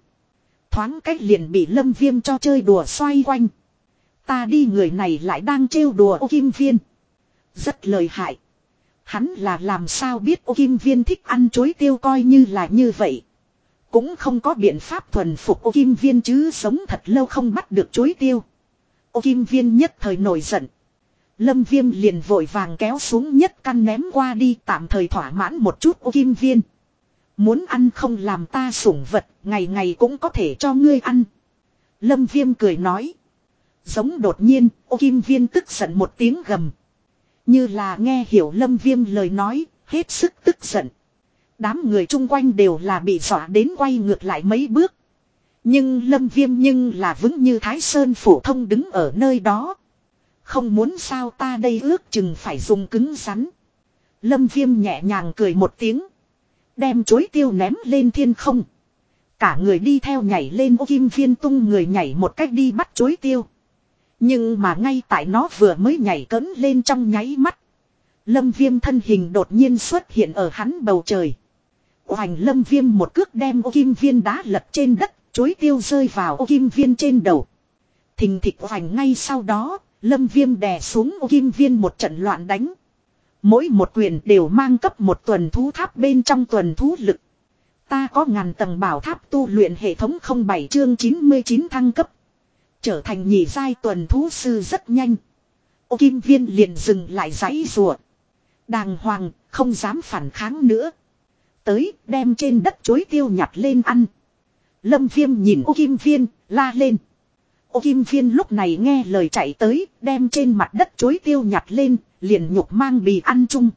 Thoáng cách liền bị lâm viêm cho chơi đùa xoay quanh. Ta đi người này lại đang trêu đùa ô kim viên. Rất lời hại. Hắn là làm sao biết ô kim viên thích ăn chối tiêu coi như là như vậy. Cũng không có biện pháp thuần phục ô kim viên chứ sống thật lâu không bắt được chối tiêu. Ô kim viên nhất thời nổi giận. Lâm viêm liền vội vàng kéo xuống nhất căn ném qua đi tạm thời thỏa mãn một chút ô kim viên. Muốn ăn không làm ta sủng vật, ngày ngày cũng có thể cho ngươi ăn. Lâm viêm cười nói. Giống đột nhiên, ô kim viên tức giận một tiếng gầm. Như là nghe hiểu lâm viêm lời nói, hết sức tức giận. Đám người chung quanh đều là bị dọa đến quay ngược lại mấy bước. Nhưng lâm viêm nhưng là vững như Thái Sơn phổ thông đứng ở nơi đó. Không muốn sao ta đây ước chừng phải dùng cứng rắn. Lâm viêm nhẹ nhàng cười một tiếng. Đem chối tiêu ném lên thiên không. Cả người đi theo nhảy lên ô kim viên tung người nhảy một cách đi bắt chối tiêu. Nhưng mà ngay tại nó vừa mới nhảy cấn lên trong nháy mắt. Lâm viêm thân hình đột nhiên xuất hiện ở hắn bầu trời. Hoành lâm viêm một cước đem ô kim viên đá lật trên đất, chối tiêu rơi vào ô kim viên trên đầu. Thình thịch hoành ngay sau đó, lâm viêm đè xuống ô kim viên một trận loạn đánh. Mỗi một quyền đều mang cấp một tuần thú tháp bên trong tuần thú lực. Ta có ngàn tầng bảo tháp tu luyện hệ thống 07 chương 99 thăng cấp. Trở thành nhị giai tuần thú sư rất nhanh. Ô kim viên liền dừng lại giãy rùa. Đàng hoàng, không dám phản kháng nữa. Tới, đem trên đất chối tiêu nhặt lên ăn. Lâm viêm nhìn ô kim viên, la lên. Ô kim viên lúc này nghe lời chạy tới, đem trên mặt đất chối tiêu nhặt lên, liền nhục mang bì ăn chung.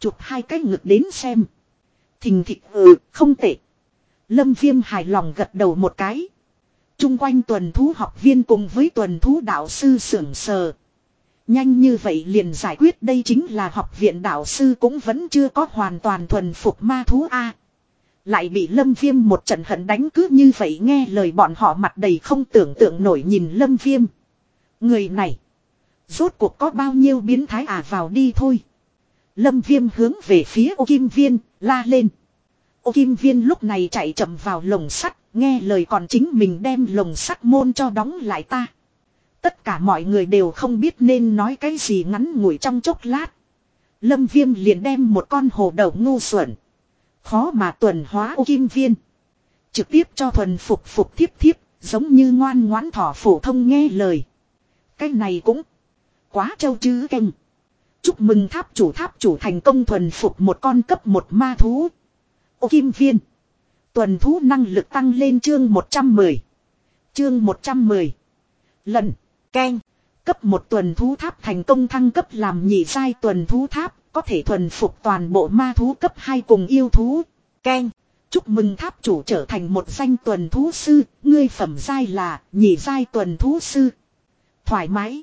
Chụp hai cái ngực đến xem. Thình thịt ừ, không tệ. Lâm viêm hài lòng gật đầu một cái. Trung quanh tuần thú học viên cùng với tuần thú đạo sư sưởng sờ. Nhanh như vậy liền giải quyết đây chính là học viện đạo sư cũng vẫn chưa có hoàn toàn thuần phục ma thú A. Lại bị lâm viêm một trận hận đánh cứ như vậy nghe lời bọn họ mặt đầy không tưởng tượng nổi nhìn lâm viêm. Người này. Rốt cuộc có bao nhiêu biến thái à vào đi thôi. Lâm viêm hướng về phía ô kim viên, la lên. Ô kim viên lúc này chạy chậm vào lồng sắt, nghe lời còn chính mình đem lồng sắt môn cho đóng lại ta. Tất cả mọi người đều không biết nên nói cái gì ngắn ngủi trong chốc lát. Lâm viêm liền đem một con hồ đầu ngu xuẩn. Khó mà tuần hóa ô kim viên. Trực tiếp cho thuần phục phục thiếp thiếp, giống như ngoan ngoãn thỏ phổ thông nghe lời. Cái này cũng quá trâu chứ canh. Chúc mừng tháp chủ tháp chủ thành công thuần phục một con cấp một ma thú. Ô kim viên. Tuần thú năng lực tăng lên chương 110. Chương 110. Lần. Ken. Cấp một tuần thú tháp thành công thăng cấp làm nhị sai tuần thú tháp. Có thể thuần phục toàn bộ ma thú cấp 2 cùng yêu thú. Ken. Chúc mừng tháp chủ trở thành một danh tuần thú sư. Ngươi phẩm giai là nhị giai tuần thú sư. Thoải mái.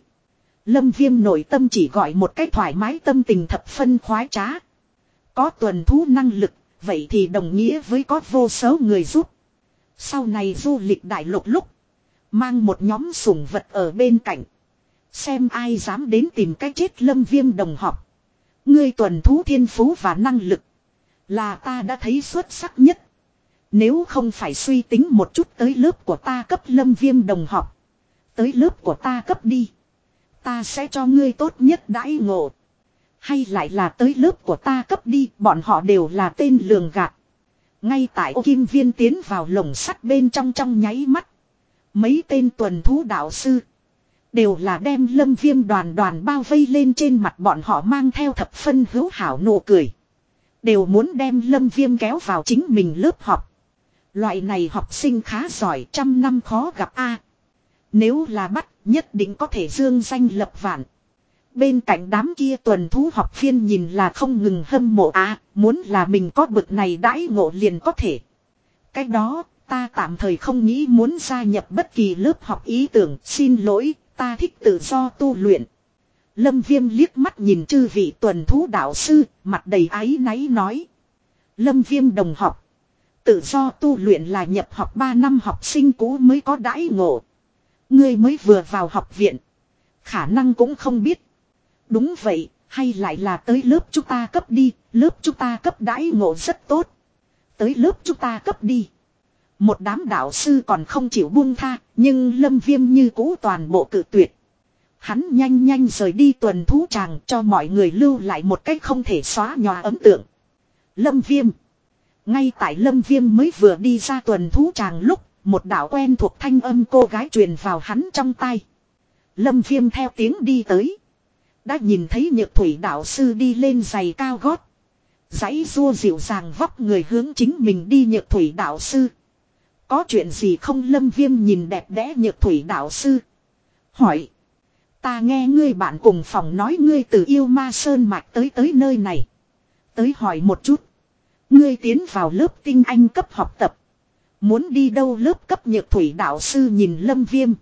Lâm viêm nội tâm chỉ gọi một cách thoải mái tâm tình thập phân khoái trá. Có tuần thú năng lực Vậy thì đồng nghĩa với có vô số người giúp. Sau này du lịch đại lục lúc. Mang một nhóm sủng vật ở bên cạnh. Xem ai dám đến tìm cách chết lâm viêm đồng học. Ngươi tuần thú thiên phú và năng lực. Là ta đã thấy xuất sắc nhất. Nếu không phải suy tính một chút tới lớp của ta cấp lâm viêm đồng học. Tới lớp của ta cấp đi. Ta sẽ cho ngươi tốt nhất đãi ngộ. Hay lại là tới lớp của ta cấp đi, bọn họ đều là tên lường gạt. Ngay tại ô kim viên tiến vào lồng sắt bên trong trong nháy mắt. Mấy tên tuần thú đạo sư. Đều là đem lâm viêm đoàn đoàn bao vây lên trên mặt bọn họ mang theo thập phân hữu hảo nụ cười. Đều muốn đem lâm viêm kéo vào chính mình lớp học. Loại này học sinh khá giỏi trăm năm khó gặp A. Nếu là bắt nhất định có thể dương danh lập vạn. Bên cạnh đám kia tuần thú học viên nhìn là không ngừng hâm mộ à muốn là mình có bực này đãi ngộ liền có thể. Cái đó, ta tạm thời không nghĩ muốn gia nhập bất kỳ lớp học ý tưởng, xin lỗi, ta thích tự do tu luyện. Lâm Viêm liếc mắt nhìn chư vị tuần thú đạo sư, mặt đầy ái náy nói. Lâm Viêm đồng học. Tự do tu luyện là nhập học 3 năm học sinh cũ mới có đãi ngộ. Ngươi mới vừa vào học viện. Khả năng cũng không biết. Đúng vậy, hay lại là tới lớp chúng ta cấp đi, lớp chúng ta cấp đãi ngộ rất tốt. Tới lớp chúng ta cấp đi. Một đám đạo sư còn không chịu buông tha, nhưng lâm viêm như cũ toàn bộ cự tuyệt. Hắn nhanh nhanh rời đi tuần thú tràng cho mọi người lưu lại một cách không thể xóa nhòa ấn tượng. Lâm viêm. Ngay tại lâm viêm mới vừa đi ra tuần thú tràng lúc, một đạo quen thuộc thanh âm cô gái truyền vào hắn trong tay. Lâm viêm theo tiếng đi tới. Đã nhìn thấy nhược thủy đạo sư đi lên giày cao gót. Giấy rua dịu dàng vóc người hướng chính mình đi nhược thủy đạo sư. Có chuyện gì không lâm viêm nhìn đẹp đẽ nhược thủy đạo sư. Hỏi. Ta nghe ngươi bạn cùng phòng nói ngươi từ yêu ma sơn mạch tới tới nơi này. Tới hỏi một chút. Ngươi tiến vào lớp tinh anh cấp học tập. Muốn đi đâu lớp cấp nhược thủy đạo sư nhìn lâm viêm.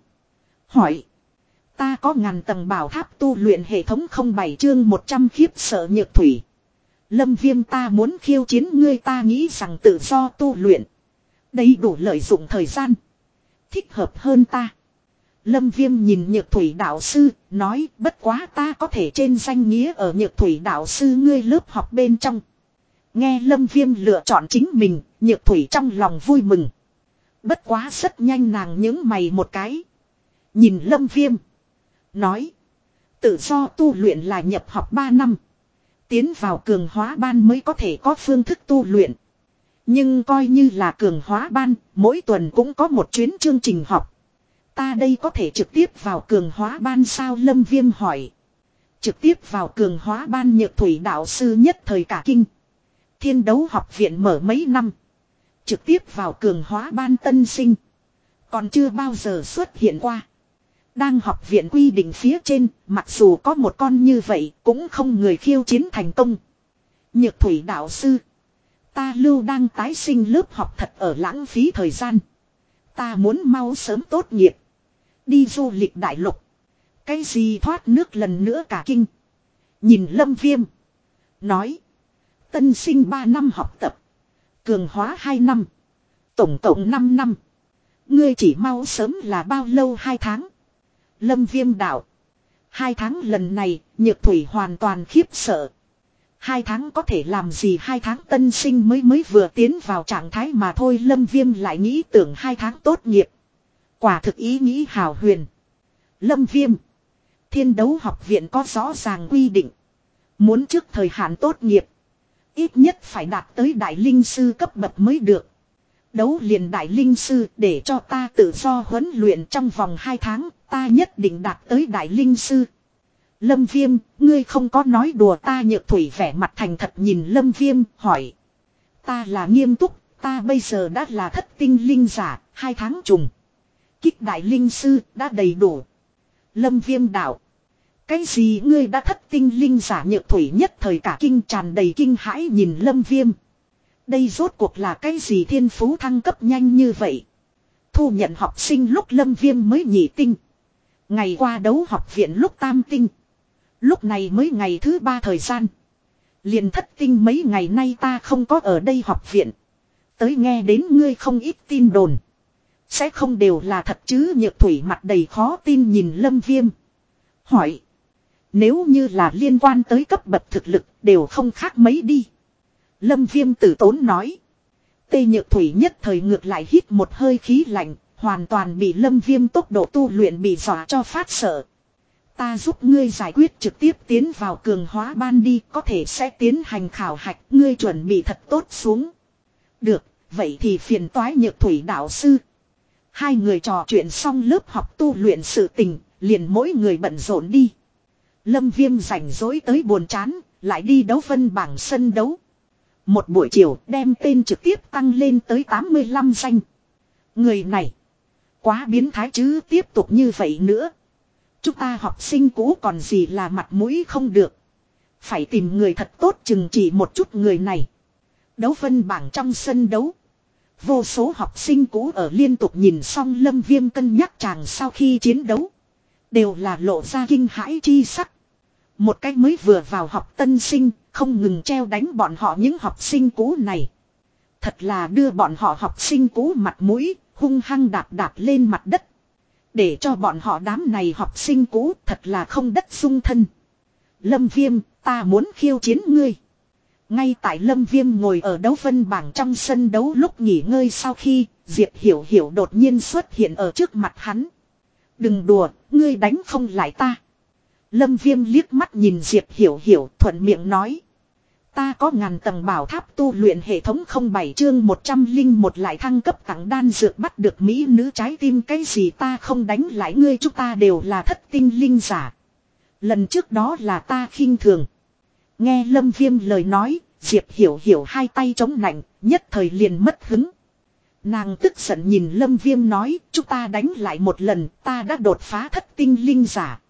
Hỏi. Ta có ngàn tầng bảo tháp tu luyện hệ thống không bảy chương 100 khiếp sợ nhược thủy. Lâm viêm ta muốn khiêu chiến ngươi ta nghĩ rằng tự do tu luyện. Đây đủ lợi dụng thời gian. Thích hợp hơn ta. Lâm viêm nhìn nhược thủy đạo sư, nói bất quá ta có thể trên danh nghĩa ở nhược thủy đạo sư ngươi lớp học bên trong. Nghe lâm viêm lựa chọn chính mình, nhược thủy trong lòng vui mừng. Bất quá rất nhanh nàng những mày một cái. Nhìn lâm viêm. Nói. Tự do tu luyện là nhập học 3 năm. Tiến vào cường hóa ban mới có thể có phương thức tu luyện. Nhưng coi như là cường hóa ban, mỗi tuần cũng có một chuyến chương trình học. Ta đây có thể trực tiếp vào cường hóa ban sao Lâm Viêm hỏi. Trực tiếp vào cường hóa ban nhược thủy đạo sư nhất thời cả kinh. Thiên đấu học viện mở mấy năm. Trực tiếp vào cường hóa ban tân sinh. Còn chưa bao giờ xuất hiện qua. Đang học viện quy định phía trên, mặc dù có một con như vậy, cũng không người khiêu chiến thành công. Nhược thủy đạo sư. Ta lưu đang tái sinh lớp học thật ở lãng phí thời gian. Ta muốn mau sớm tốt nghiệp. Đi du lịch đại lục. Cái gì thoát nước lần nữa cả kinh. Nhìn lâm viêm. Nói. Tân sinh 3 năm học tập. Cường hóa 2 năm. Tổng cộng 5 năm. Ngươi chỉ mau sớm là bao lâu 2 tháng. Lâm viêm đạo. Hai tháng lần này, nhược thủy hoàn toàn khiếp sợ. Hai tháng có thể làm gì hai tháng tân sinh mới mới vừa tiến vào trạng thái mà thôi lâm viêm lại nghĩ tưởng hai tháng tốt nghiệp. Quả thực ý nghĩ hào huyền. Lâm viêm. Thiên đấu học viện có rõ ràng quy định. Muốn trước thời hạn tốt nghiệp. Ít nhất phải đạt tới đại linh sư cấp bậc mới được. Đấu liền đại linh sư để cho ta tự do huấn luyện trong vòng 2 tháng, ta nhất định đạt tới đại linh sư. Lâm Viêm, ngươi không có nói đùa ta nhược thủy vẻ mặt thành thật nhìn Lâm Viêm, hỏi. Ta là nghiêm túc, ta bây giờ đã là thất tinh linh giả, hai tháng trùng. Kích đại linh sư, đã đầy đủ. Lâm Viêm đạo. Cái gì ngươi đã thất tinh linh giả nhược thủy nhất thời cả kinh tràn đầy kinh hãi nhìn Lâm Viêm. Đây rốt cuộc là cái gì thiên phú thăng cấp nhanh như vậy. Thu nhận học sinh lúc Lâm Viêm mới nhị tinh. Ngày qua đấu học viện lúc tam tinh. Lúc này mới ngày thứ ba thời gian. Liền thất tinh mấy ngày nay ta không có ở đây học viện. Tới nghe đến ngươi không ít tin đồn. Sẽ không đều là thật chứ nhược thủy mặt đầy khó tin nhìn lâm viêm. Hỏi. Nếu như là liên quan tới cấp bậc thực lực đều không khác mấy đi. Lâm viêm tử tốn nói. Tê nhược thủy nhất thời ngược lại hít một hơi khí lạnh. Hoàn toàn bị lâm viêm tốc độ tu luyện bị dọa cho phát sợ. Ta giúp ngươi giải quyết trực tiếp tiến vào cường hóa ban đi có thể sẽ tiến hành khảo hạch ngươi chuẩn bị thật tốt xuống. Được, vậy thì phiền toái nhược thủy đạo sư. Hai người trò chuyện xong lớp học tu luyện sự tình, liền mỗi người bận rộn đi. Lâm Viêm rảnh rỗi tới buồn chán, lại đi đấu phân bảng sân đấu. Một buổi chiều đem tên trực tiếp tăng lên tới 85 danh. Người này, quá biến thái chứ tiếp tục như vậy nữa. Chúng ta học sinh cũ còn gì là mặt mũi không được. Phải tìm người thật tốt chừng chỉ một chút người này. Đấu phân bảng trong sân đấu. Vô số học sinh cũ ở liên tục nhìn xong lâm viêm cân nhắc chàng sau khi chiến đấu. Đều là lộ ra kinh hãi chi sắc. Một cách mới vừa vào học tân sinh, không ngừng treo đánh bọn họ những học sinh cũ này. Thật là đưa bọn họ học sinh cũ mặt mũi, hung hăng đạp đạp lên mặt đất. Để cho bọn họ đám này học sinh cũ thật là không đất sung thân. Lâm Viêm, ta muốn khiêu chiến ngươi. Ngay tại Lâm Viêm ngồi ở đấu vân bảng trong sân đấu lúc nghỉ ngơi sau khi Diệp Hiểu Hiểu đột nhiên xuất hiện ở trước mặt hắn. Đừng đùa, ngươi đánh không lại ta. Lâm Viêm liếc mắt nhìn Diệp Hiểu Hiểu thuận miệng nói. Ta có ngàn tầng bảo tháp tu luyện hệ thống 07 chương 101 lại thăng cấp tặng đan dược bắt được Mỹ nữ trái tim cái gì ta không đánh lại ngươi chúng ta đều là thất tinh linh giả. Lần trước đó là ta khinh thường. Nghe Lâm Viêm lời nói, Diệp Hiểu Hiểu hai tay chống nạnh, nhất thời liền mất hứng. Nàng tức giận nhìn Lâm Viêm nói, chúng ta đánh lại một lần, ta đã đột phá thất tinh linh giả.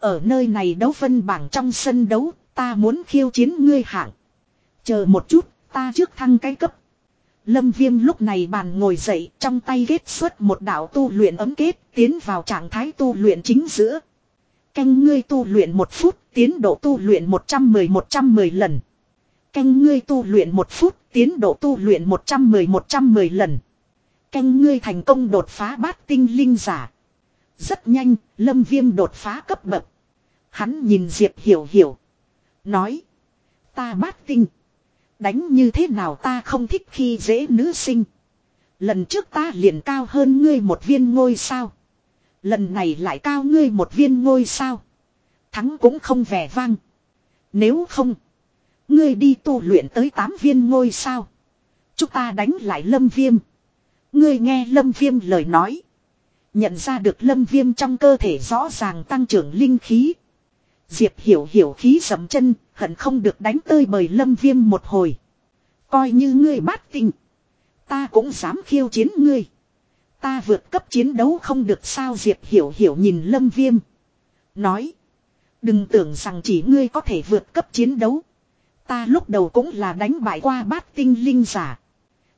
Ở nơi này đấu phân bảng trong sân đấu, ta muốn khiêu chiến ngươi hạng. Chờ một chút, ta trước thăng cái cấp. Lâm Viêm lúc này bàn ngồi dậy, trong tay kết xuất một đạo tu luyện ấm kết, tiến vào trạng thái tu luyện chính giữa. Canh ngươi tu luyện một phút, tiến độ tu luyện 110-110 lần. Canh ngươi tu luyện một phút, tiến độ tu luyện 110-110 lần. Canh ngươi thành công đột phá bát tinh linh giả. Rất nhanh, Lâm Viêm đột phá cấp bậc. Hắn nhìn Diệp Hiểu Hiểu. Nói. Ta bát tinh. Đánh như thế nào ta không thích khi dễ nữ sinh. Lần trước ta liền cao hơn ngươi một viên ngôi sao. Lần này lại cao ngươi một viên ngôi sao. Thắng cũng không vẻ vang. Nếu không. Ngươi đi tu luyện tới 8 viên ngôi sao. Chúng ta đánh lại lâm viêm. Ngươi nghe lâm viêm lời nói. Nhận ra được lâm viêm trong cơ thể rõ ràng tăng trưởng linh khí. Diệp hiểu hiểu khí dầm chân, hận không được đánh tơi bởi lâm viêm một hồi. Coi như ngươi bát tình. Ta cũng dám khiêu chiến ngươi. Ta vượt cấp chiến đấu không được sao Diệp hiểu hiểu nhìn lâm viêm. Nói. Đừng tưởng rằng chỉ ngươi có thể vượt cấp chiến đấu. Ta lúc đầu cũng là đánh bại qua bát tinh linh giả.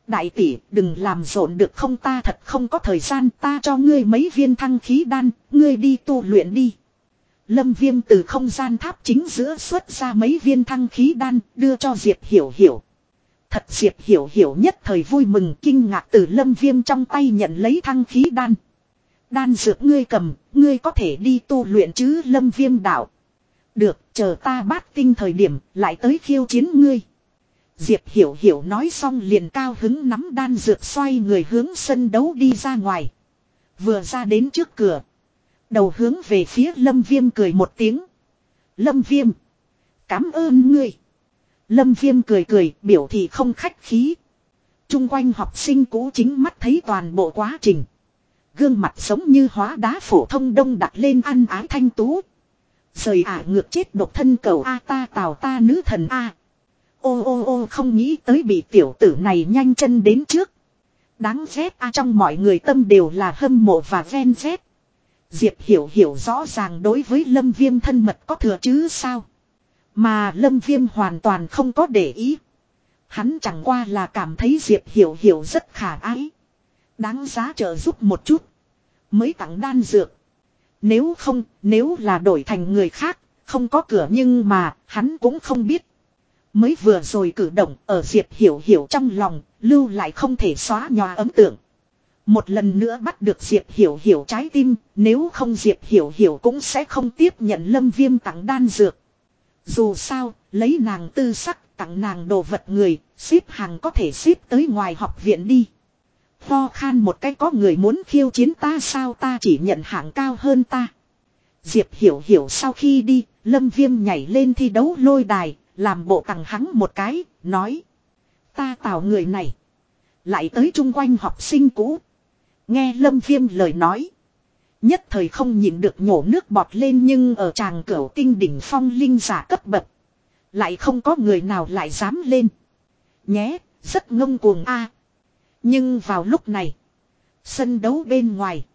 Đại tỷ đừng làm rộn được không ta thật không có thời gian ta cho ngươi mấy viên thăng khí đan, ngươi đi tu luyện đi. Lâm viêm từ không gian tháp chính giữa xuất ra mấy viên thăng khí đan đưa cho Diệp Hiểu Hiểu. Thật Diệp Hiểu Hiểu nhất thời vui mừng kinh ngạc từ lâm viêm trong tay nhận lấy thăng khí đan. Đan dược ngươi cầm, ngươi có thể đi tu luyện chứ lâm viêm đạo. Được, chờ ta bát tinh thời điểm, lại tới khiêu chiến ngươi. Diệp Hiểu Hiểu nói xong liền cao hứng nắm đan dược xoay người hướng sân đấu đi ra ngoài. Vừa ra đến trước cửa. Đầu hướng về phía Lâm Viêm cười một tiếng. Lâm Viêm. cảm ơn ngươi. Lâm Viêm cười cười, biểu thị không khách khí. Trung quanh học sinh cũ chính mắt thấy toàn bộ quá trình. Gương mặt giống như hóa đá phổ thông đông đặt lên ăn ái thanh tú. Rời ả ngược chết độc thân cầu A ta tào ta nữ thần A. Ô ô ô, không nghĩ tới bị tiểu tử này nhanh chân đến trước. Đáng ghét A, trong mọi người tâm đều là hâm mộ và ven ghét. Diệp hiểu hiểu rõ ràng đối với lâm viêm thân mật có thừa chứ sao. Mà lâm viêm hoàn toàn không có để ý. Hắn chẳng qua là cảm thấy Diệp hiểu hiểu rất khả ái. Đáng giá trợ giúp một chút. Mới tặng đan dược. Nếu không, nếu là đổi thành người khác, không có cửa nhưng mà, hắn cũng không biết. Mới vừa rồi cử động ở Diệp Hiểu Hiểu trong lòng, lưu lại không thể xóa nhòa ấm tượng. Một lần nữa bắt được Diệp Hiểu Hiểu trái tim, nếu không Diệp Hiểu Hiểu cũng sẽ không tiếp nhận lâm viêm tặng đan dược. Dù sao, lấy nàng tư sắc tặng nàng đồ vật người, xếp hàng có thể xếp tới ngoài học viện đi. Ho khan một cái có người muốn khiêu chiến ta sao ta chỉ nhận hạng cao hơn ta. Diệp hiểu hiểu sau khi đi, lâm viêm nhảy lên thi đấu lôi đài, làm bộ tặng hắn một cái, nói. Ta tạo người này. Lại tới chung quanh học sinh cũ. Nghe lâm viêm lời nói. Nhất thời không nhịn được nhổ nước bọt lên nhưng ở tràng cửu tinh đỉnh phong linh giả cấp bậc. Lại không có người nào lại dám lên. Nhé, rất ngông cuồng a Nhưng vào lúc này. Sân đấu bên ngoài.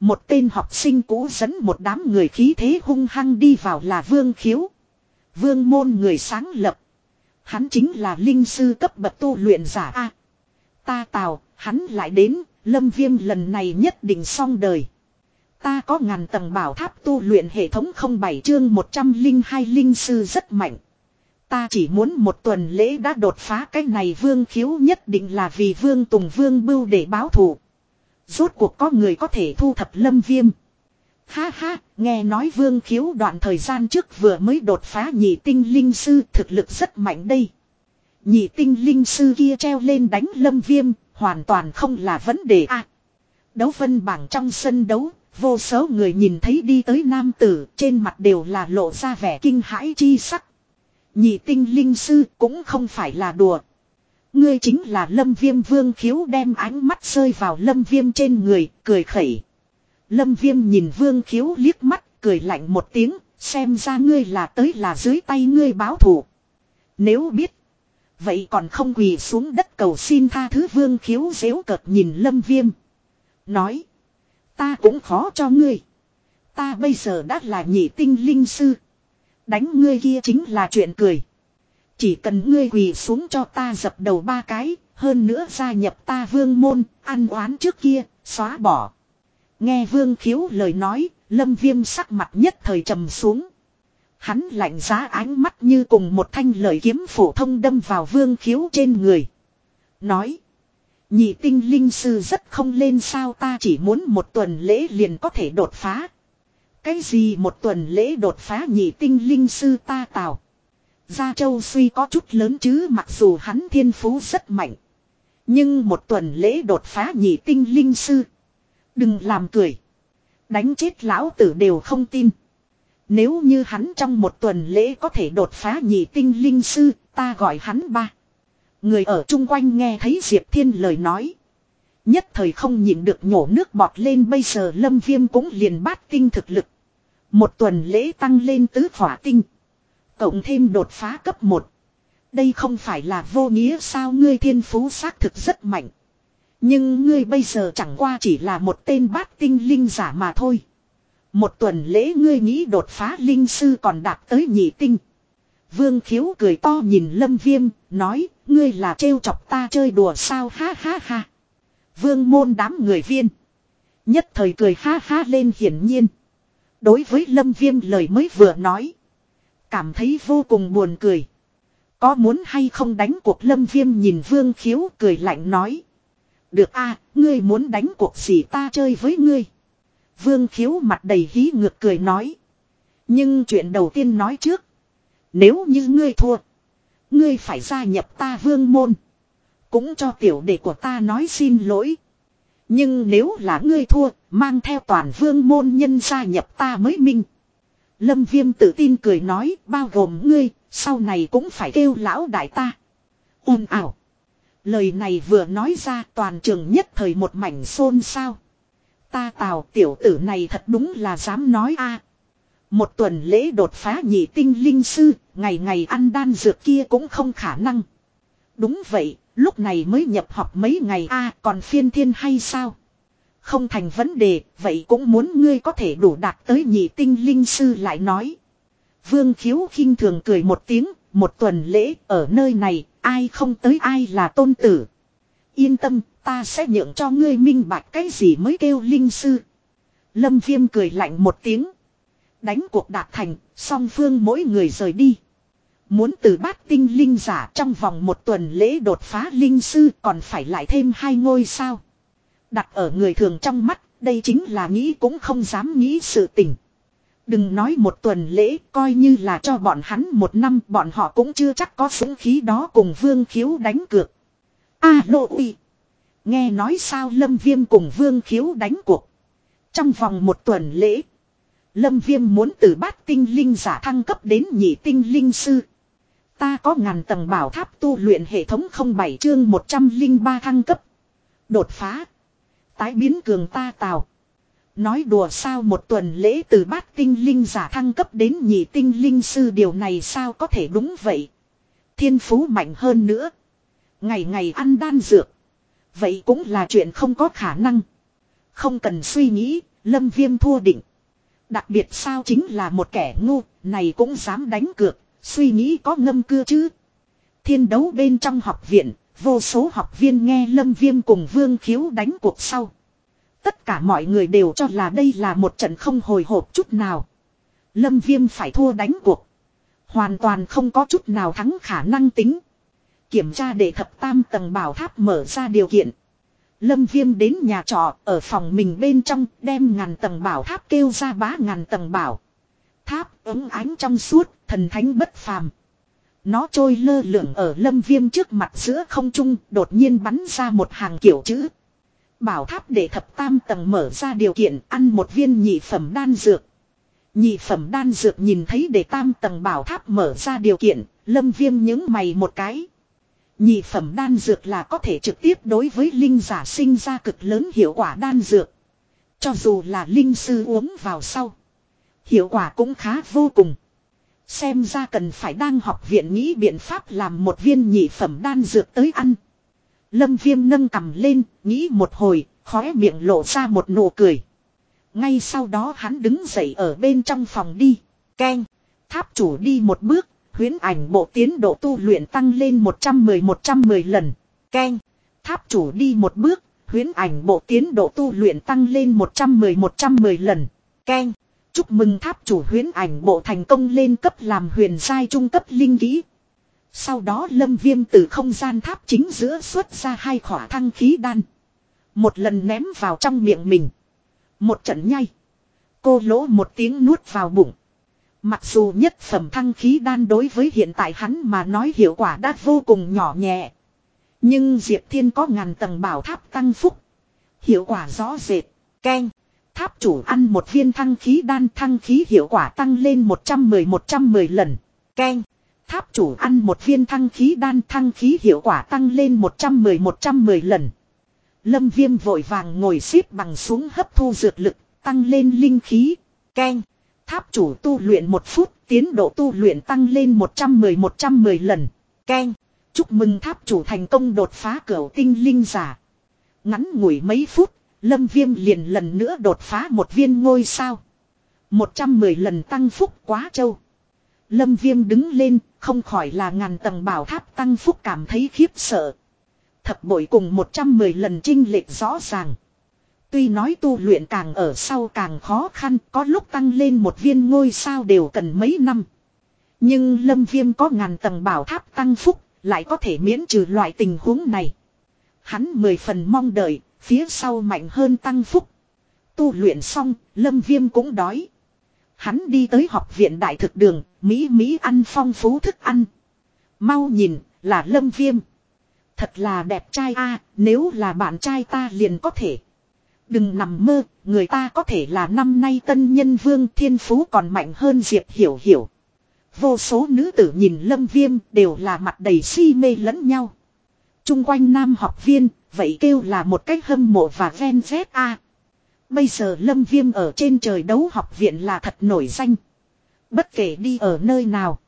Một tên học sinh cũ dẫn một đám người khí thế hung hăng đi vào là Vương Khiếu. Vương môn người sáng lập. Hắn chính là linh sư cấp bậc tu luyện giả A. ta tào, hắn lại đến, lâm viêm lần này nhất định xong đời. Ta có ngàn tầng bảo tháp tu luyện hệ thống 07 chương 102 linh sư rất mạnh. Ta chỉ muốn một tuần lễ đã đột phá cái này vương khiếu nhất định là vì vương tùng vương bưu để báo thù. Rốt cuộc có người có thể thu thập lâm viêm. Ha ha, nghe nói vương khiếu đoạn thời gian trước vừa mới đột phá nhị tinh linh sư thực lực rất mạnh đây. Nhị tinh linh sư kia treo lên đánh lâm viêm, hoàn toàn không là vấn đề a Đấu phân bảng trong sân đấu, vô số người nhìn thấy đi tới nam tử, trên mặt đều là lộ ra vẻ kinh hãi chi sắc. Nhị tinh linh sư cũng không phải là đùa. Ngươi chính là lâm viêm vương khiếu đem ánh mắt rơi vào lâm viêm trên người, cười khẩy. Lâm viêm nhìn vương khiếu liếc mắt, cười lạnh một tiếng, xem ra ngươi là tới là dưới tay ngươi báo thủ. Nếu biết, vậy còn không quỳ xuống đất cầu xin tha thứ vương khiếu dễu cợt nhìn lâm viêm. Nói, ta cũng khó cho ngươi. Ta bây giờ đã là nhị tinh linh sư. Đánh ngươi kia chính là chuyện cười. Chỉ cần ngươi quỳ xuống cho ta dập đầu ba cái, hơn nữa gia nhập ta vương môn, ăn oán trước kia, xóa bỏ. Nghe vương khiếu lời nói, lâm viêm sắc mặt nhất thời trầm xuống. Hắn lạnh giá ánh mắt như cùng một thanh lời kiếm phổ thông đâm vào vương khiếu trên người. Nói. Nhị tinh linh sư rất không lên sao ta chỉ muốn một tuần lễ liền có thể đột phá. Cái gì một tuần lễ đột phá nhị tinh linh sư ta tào. Gia Châu suy có chút lớn chứ mặc dù hắn thiên phú rất mạnh. Nhưng một tuần lễ đột phá nhị tinh linh sư. Đừng làm cười. Đánh chết lão tử đều không tin. Nếu như hắn trong một tuần lễ có thể đột phá nhị tinh linh sư, ta gọi hắn ba. Người ở chung quanh nghe thấy Diệp Thiên lời nói. Nhất thời không nhịn được nhổ nước bọt lên bây giờ lâm viêm cũng liền bát tinh thực lực. Một tuần lễ tăng lên tứ hỏa tinh. Cộng thêm đột phá cấp 1. Đây không phải là vô nghĩa sao ngươi thiên phú xác thực rất mạnh. Nhưng ngươi bây giờ chẳng qua chỉ là một tên bát tinh linh giả mà thôi. Một tuần lễ ngươi nghĩ đột phá linh sư còn đạt tới nhị tinh. Vương khiếu cười to nhìn lâm viêm, nói, ngươi là trêu chọc ta chơi đùa sao ha ha ha. Vương môn đám người viên. Nhất thời cười ha ha lên hiển nhiên. Đối với lâm viêm lời mới vừa nói. Cảm thấy vô cùng buồn cười. Có muốn hay không đánh cuộc lâm viêm nhìn vương khiếu cười lạnh nói. Được a ngươi muốn đánh cuộc gì ta chơi với ngươi. Vương khiếu mặt đầy hí ngược cười nói. Nhưng chuyện đầu tiên nói trước. Nếu như ngươi thua. Ngươi phải gia nhập ta vương môn. Cũng cho tiểu đệ của ta nói xin lỗi. Nhưng nếu là ngươi thua, mang theo toàn vương môn nhân gia nhập ta mới minh. Lâm Viêm tự tin cười nói, bao gồm ngươi, sau này cũng phải kêu lão đại ta. Ôn ảo. Lời này vừa nói ra toàn trường nhất thời một mảnh xôn sao. Ta tào tiểu tử này thật đúng là dám nói a Một tuần lễ đột phá nhị tinh linh sư, ngày ngày ăn đan dược kia cũng không khả năng. Đúng vậy, lúc này mới nhập học mấy ngày a còn phiên thiên hay sao? Không thành vấn đề, vậy cũng muốn ngươi có thể đủ đạt tới nhị tinh linh sư lại nói. Vương khiếu khinh thường cười một tiếng, một tuần lễ ở nơi này, ai không tới ai là tôn tử. Yên tâm, ta sẽ nhượng cho ngươi minh bạch cái gì mới kêu linh sư. Lâm viêm cười lạnh một tiếng. Đánh cuộc đạt thành, song phương mỗi người rời đi. Muốn từ bát tinh linh giả trong vòng một tuần lễ đột phá linh sư còn phải lại thêm hai ngôi sao. Đặt ở người thường trong mắt, đây chính là nghĩ cũng không dám nghĩ sự tình. Đừng nói một tuần lễ, coi như là cho bọn hắn một năm, bọn họ cũng chưa chắc có súng khí đó cùng vương khiếu đánh cược. A lộ uy. Nghe nói sao lâm viêm cùng vương khiếu đánh cuộc. Trong vòng một tuần lễ, Lâm Viêm muốn từ bát tinh linh giả thăng cấp đến nhị tinh linh sư. Ta có ngàn tầng bảo tháp tu luyện hệ thống 07 chương 103 thăng cấp. Đột phá. Tái biến cường ta tào. Nói đùa sao một tuần lễ từ bát tinh linh giả thăng cấp đến nhị tinh linh sư điều này sao có thể đúng vậy. Thiên phú mạnh hơn nữa. Ngày ngày ăn đan dược. Vậy cũng là chuyện không có khả năng. Không cần suy nghĩ, lâm viêm thua định. Đặc biệt sao chính là một kẻ ngu, này cũng dám đánh cược, suy nghĩ có ngâm cưa chứ. Thiên đấu bên trong học viện, vô số học viên nghe lâm viêm cùng vương khiếu đánh cuộc sau. Tất cả mọi người đều cho là đây là một trận không hồi hộp chút nào. Lâm viêm phải thua đánh cuộc. Hoàn toàn không có chút nào thắng khả năng tính. Kiểm tra để thập tam tầng bảo tháp mở ra điều kiện. Lâm Viêm đến nhà trọ ở phòng mình bên trong đem ngàn tầng bảo tháp kêu ra bá ngàn tầng bảo. Tháp ứng ánh trong suốt, thần thánh bất phàm. Nó trôi lơ lửng ở lâm viêm trước mặt giữa không trung đột nhiên bắn ra một hàng kiểu chữ. Bảo tháp để thập tam tầng mở ra điều kiện ăn một viên nhị phẩm đan dược. Nhị phẩm đan dược nhìn thấy để tam tầng bảo tháp mở ra điều kiện, lâm viêm những mày một cái. Nhị phẩm đan dược là có thể trực tiếp đối với linh giả sinh ra cực lớn hiệu quả đan dược. Cho dù là linh sư uống vào sau. Hiệu quả cũng khá vô cùng. Xem ra cần phải đang học viện nghĩ biện pháp làm một viên nhị phẩm đan dược tới ăn. Lâm viêm nâng cầm lên, nghĩ một hồi, khóe miệng lộ ra một nụ cười. Ngay sau đó hắn đứng dậy ở bên trong phòng đi. Ken, tháp chủ đi một bước, huyến ảnh bộ tiến độ tu luyện tăng lên 110-110 lần. Keng, tháp chủ đi một bước, huyến ảnh bộ tiến độ tu luyện tăng lên 110-110 lần. Keng, chúc mừng tháp chủ huyến ảnh bộ thành công lên cấp làm huyền giai trung cấp linh kỹ. Sau đó lâm viêm từ không gian tháp chính giữa xuất ra hai khỏa thăng khí đan. Một lần ném vào trong miệng mình. Một trận nhay. Cô lỗ một tiếng nuốt vào bụng. Mặc dù nhất phẩm thăng khí đan đối với hiện tại hắn mà nói hiệu quả đã vô cùng nhỏ nhẹ. Nhưng Diệp Thiên có ngàn tầng bảo tháp tăng phúc. Hiệu quả rõ rệt. Ken. Tháp chủ ăn một viên thăng khí đan thăng khí hiệu quả tăng lên 110-110 lần. Ken. Tháp chủ ăn một viên thăng khí đan thăng khí hiệu quả tăng lên 110-110 lần. Lâm viêm vội vàng ngồi xếp bằng xuống hấp thu dược lực, tăng lên linh khí. Ken. Tháp chủ tu luyện một phút, tiến độ tu luyện tăng lên 110-110 lần. Keng, Chúc mừng tháp chủ thành công đột phá cửa tinh linh giả. Ngắn ngủi mấy phút, Lâm Viêm liền lần nữa đột phá một viên ngôi sao. 110 lần tăng phúc quá trâu. Lâm Viêm đứng lên, không khỏi là ngàn tầng bảo tháp tăng phúc cảm thấy khiếp sợ. Thập bội cùng 110 lần trinh lệch rõ ràng. Tuy nói tu luyện càng ở sau càng khó khăn, có lúc tăng lên một viên ngôi sao đều cần mấy năm. Nhưng Lâm Viêm có ngàn tầng bảo tháp tăng phúc, lại có thể miễn trừ loại tình huống này. Hắn mười phần mong đợi, phía sau mạnh hơn tăng phúc. Tu luyện xong, Lâm Viêm cũng đói. Hắn đi tới học viện đại thực đường, Mỹ Mỹ ăn phong phú thức ăn. Mau nhìn, là Lâm Viêm. Thật là đẹp trai a à, nếu là bạn trai ta liền có thể. Đừng nằm mơ, người ta có thể là năm nay tân nhân vương thiên phú còn mạnh hơn Diệp Hiểu Hiểu. Vô số nữ tử nhìn Lâm Viêm đều là mặt đầy si mê lẫn nhau. Trung quanh nam học viên, vậy kêu là một cách hâm mộ và ven vét a Bây giờ Lâm Viêm ở trên trời đấu học viện là thật nổi danh. Bất kể đi ở nơi nào.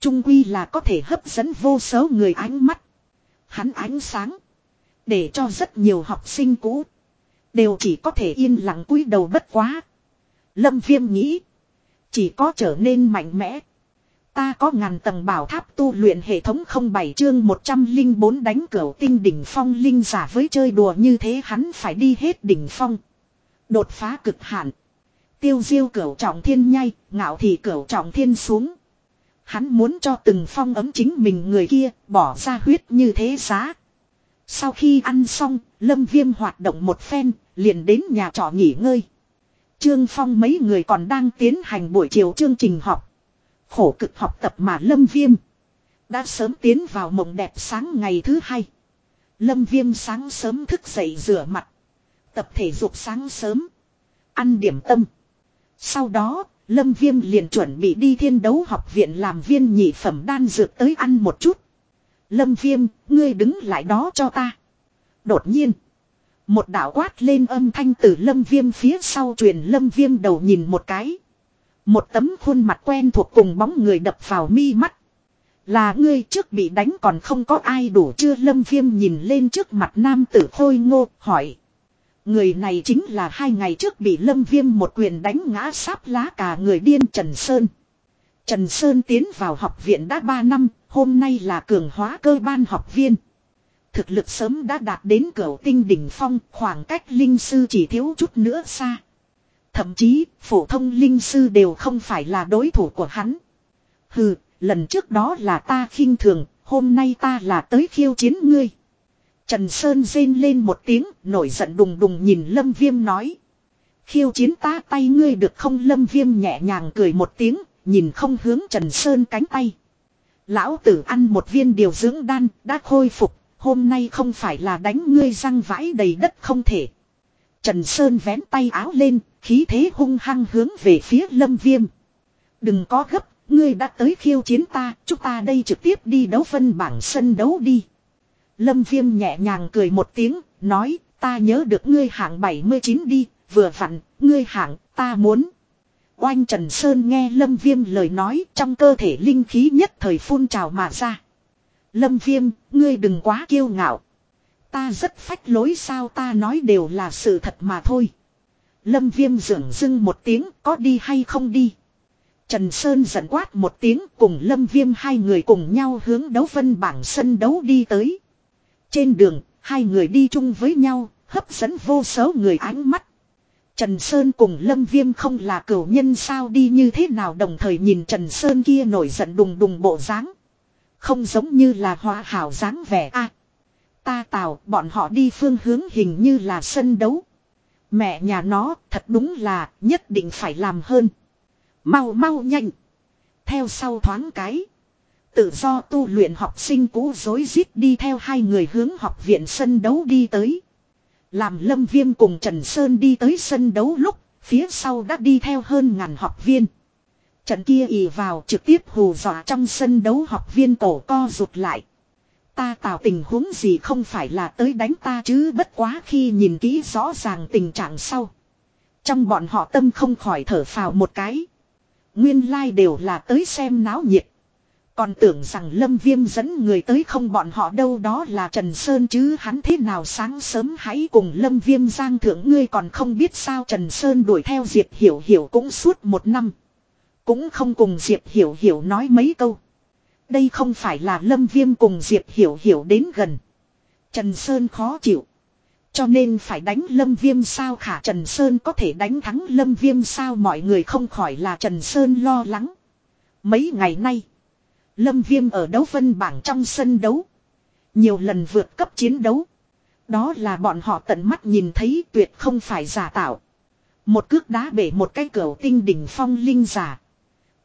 Trung quy là có thể hấp dẫn vô số người ánh mắt. Hắn ánh sáng. Để cho rất nhiều học sinh cũ. Đều chỉ có thể yên lặng cúi đầu bất quá. Lâm Viêm nghĩ. Chỉ có trở nên mạnh mẽ. Ta có ngàn tầng bảo tháp tu luyện hệ thống 07 chương 104 đánh cửa tinh đỉnh phong linh giả với chơi đùa như thế hắn phải đi hết đỉnh phong. Đột phá cực hạn. Tiêu diêu cửa trọng thiên nhai, ngạo thì cửa trọng thiên xuống. Hắn muốn cho từng phong ấm chính mình người kia, bỏ ra huyết như thế giá. Sau khi ăn xong, Lâm Viêm hoạt động một phen, liền đến nhà trọ nghỉ ngơi. Trương Phong mấy người còn đang tiến hành buổi chiều chương trình học. Khổ cực học tập mà Lâm Viêm. Đã sớm tiến vào mộng đẹp sáng ngày thứ hai. Lâm Viêm sáng sớm thức dậy rửa mặt. Tập thể dục sáng sớm. Ăn điểm tâm. Sau đó, Lâm Viêm liền chuẩn bị đi thiên đấu học viện làm viên nhị phẩm đan dược tới ăn một chút. Lâm Viêm, ngươi đứng lại đó cho ta. Đột nhiên, một đạo quát lên âm thanh từ Lâm Viêm phía sau truyền Lâm Viêm đầu nhìn một cái. Một tấm khuôn mặt quen thuộc cùng bóng người đập vào mi mắt. Là ngươi trước bị đánh còn không có ai đủ chưa Lâm Viêm nhìn lên trước mặt nam tử khôi ngô hỏi. Người này chính là hai ngày trước bị Lâm Viêm một quyền đánh ngã sáp lá cả người điên Trần Sơn. Trần Sơn tiến vào học viện đã 3 năm, hôm nay là cường hóa cơ ban học viên. Thực lực sớm đã đạt đến cửa tinh đỉnh phong, khoảng cách linh sư chỉ thiếu chút nữa xa. Thậm chí, phổ thông linh sư đều không phải là đối thủ của hắn. Hừ, lần trước đó là ta khinh thường, hôm nay ta là tới khiêu chiến ngươi. Trần Sơn rên lên một tiếng, nổi giận đùng đùng nhìn Lâm Viêm nói. Khiêu chiến ta tay ngươi được không Lâm Viêm nhẹ nhàng cười một tiếng, nhìn không hướng Trần Sơn cánh tay. Lão tử ăn một viên điều dưỡng đan, đã khôi phục, hôm nay không phải là đánh ngươi răng vãi đầy đất không thể. Trần Sơn vén tay áo lên, khí thế hung hăng hướng về phía Lâm Viêm. Đừng có gấp, ngươi đã tới khiêu chiến ta, chúng ta đây trực tiếp đi đấu phân bảng sân đấu đi. Lâm Viêm nhẹ nhàng cười một tiếng, nói, ta nhớ được ngươi hạng 79 đi, vừa vặn, ngươi hạng, ta muốn. Oanh Trần Sơn nghe Lâm Viêm lời nói trong cơ thể linh khí nhất thời phun trào mà ra. Lâm Viêm, ngươi đừng quá kiêu ngạo. Ta rất phách lối sao ta nói đều là sự thật mà thôi. Lâm Viêm dưỡng dưng một tiếng có đi hay không đi. Trần Sơn giận quát một tiếng cùng Lâm Viêm hai người cùng nhau hướng đấu vân bảng sân đấu đi tới. Trên đường, hai người đi chung với nhau, hấp dẫn vô số người ánh mắt. Trần Sơn cùng Lâm Viêm không là cửu nhân sao đi như thế nào đồng thời nhìn Trần Sơn kia nổi giận đùng đùng bộ dáng Không giống như là hóa hảo dáng vẻ a Ta tào, bọn họ đi phương hướng hình như là sân đấu. Mẹ nhà nó, thật đúng là, nhất định phải làm hơn. Mau mau nhanh. Theo sau thoáng cái. Tự do tu luyện học sinh cũ dối rít đi theo hai người hướng học viện sân đấu đi tới. Làm Lâm Viêm cùng Trần Sơn đi tới sân đấu lúc, phía sau đã đi theo hơn ngàn học viên. Trận kia ì vào trực tiếp hù dọa trong sân đấu học viên cổ co rụt lại. Ta tạo tình huống gì không phải là tới đánh ta chứ bất quá khi nhìn kỹ rõ ràng tình trạng sau. Trong bọn họ tâm không khỏi thở phào một cái. Nguyên lai like đều là tới xem náo nhiệt. Còn tưởng rằng Lâm Viêm dẫn người tới không bọn họ đâu đó là Trần Sơn chứ hắn thế nào sáng sớm hãy cùng Lâm Viêm giang thưởng ngươi còn không biết sao Trần Sơn đuổi theo Diệp Hiểu Hiểu cũng suốt một năm. Cũng không cùng Diệp Hiểu Hiểu nói mấy câu. Đây không phải là Lâm Viêm cùng Diệp Hiểu Hiểu đến gần. Trần Sơn khó chịu. Cho nên phải đánh Lâm Viêm sao khả Trần Sơn có thể đánh thắng Lâm Viêm sao mọi người không khỏi là Trần Sơn lo lắng. Mấy ngày nay. Lâm Viêm ở đấu phân bảng trong sân đấu. Nhiều lần vượt cấp chiến đấu. Đó là bọn họ tận mắt nhìn thấy tuyệt không phải giả tạo. Một cước đá bể một cái cửa tinh đỉnh phong linh giả.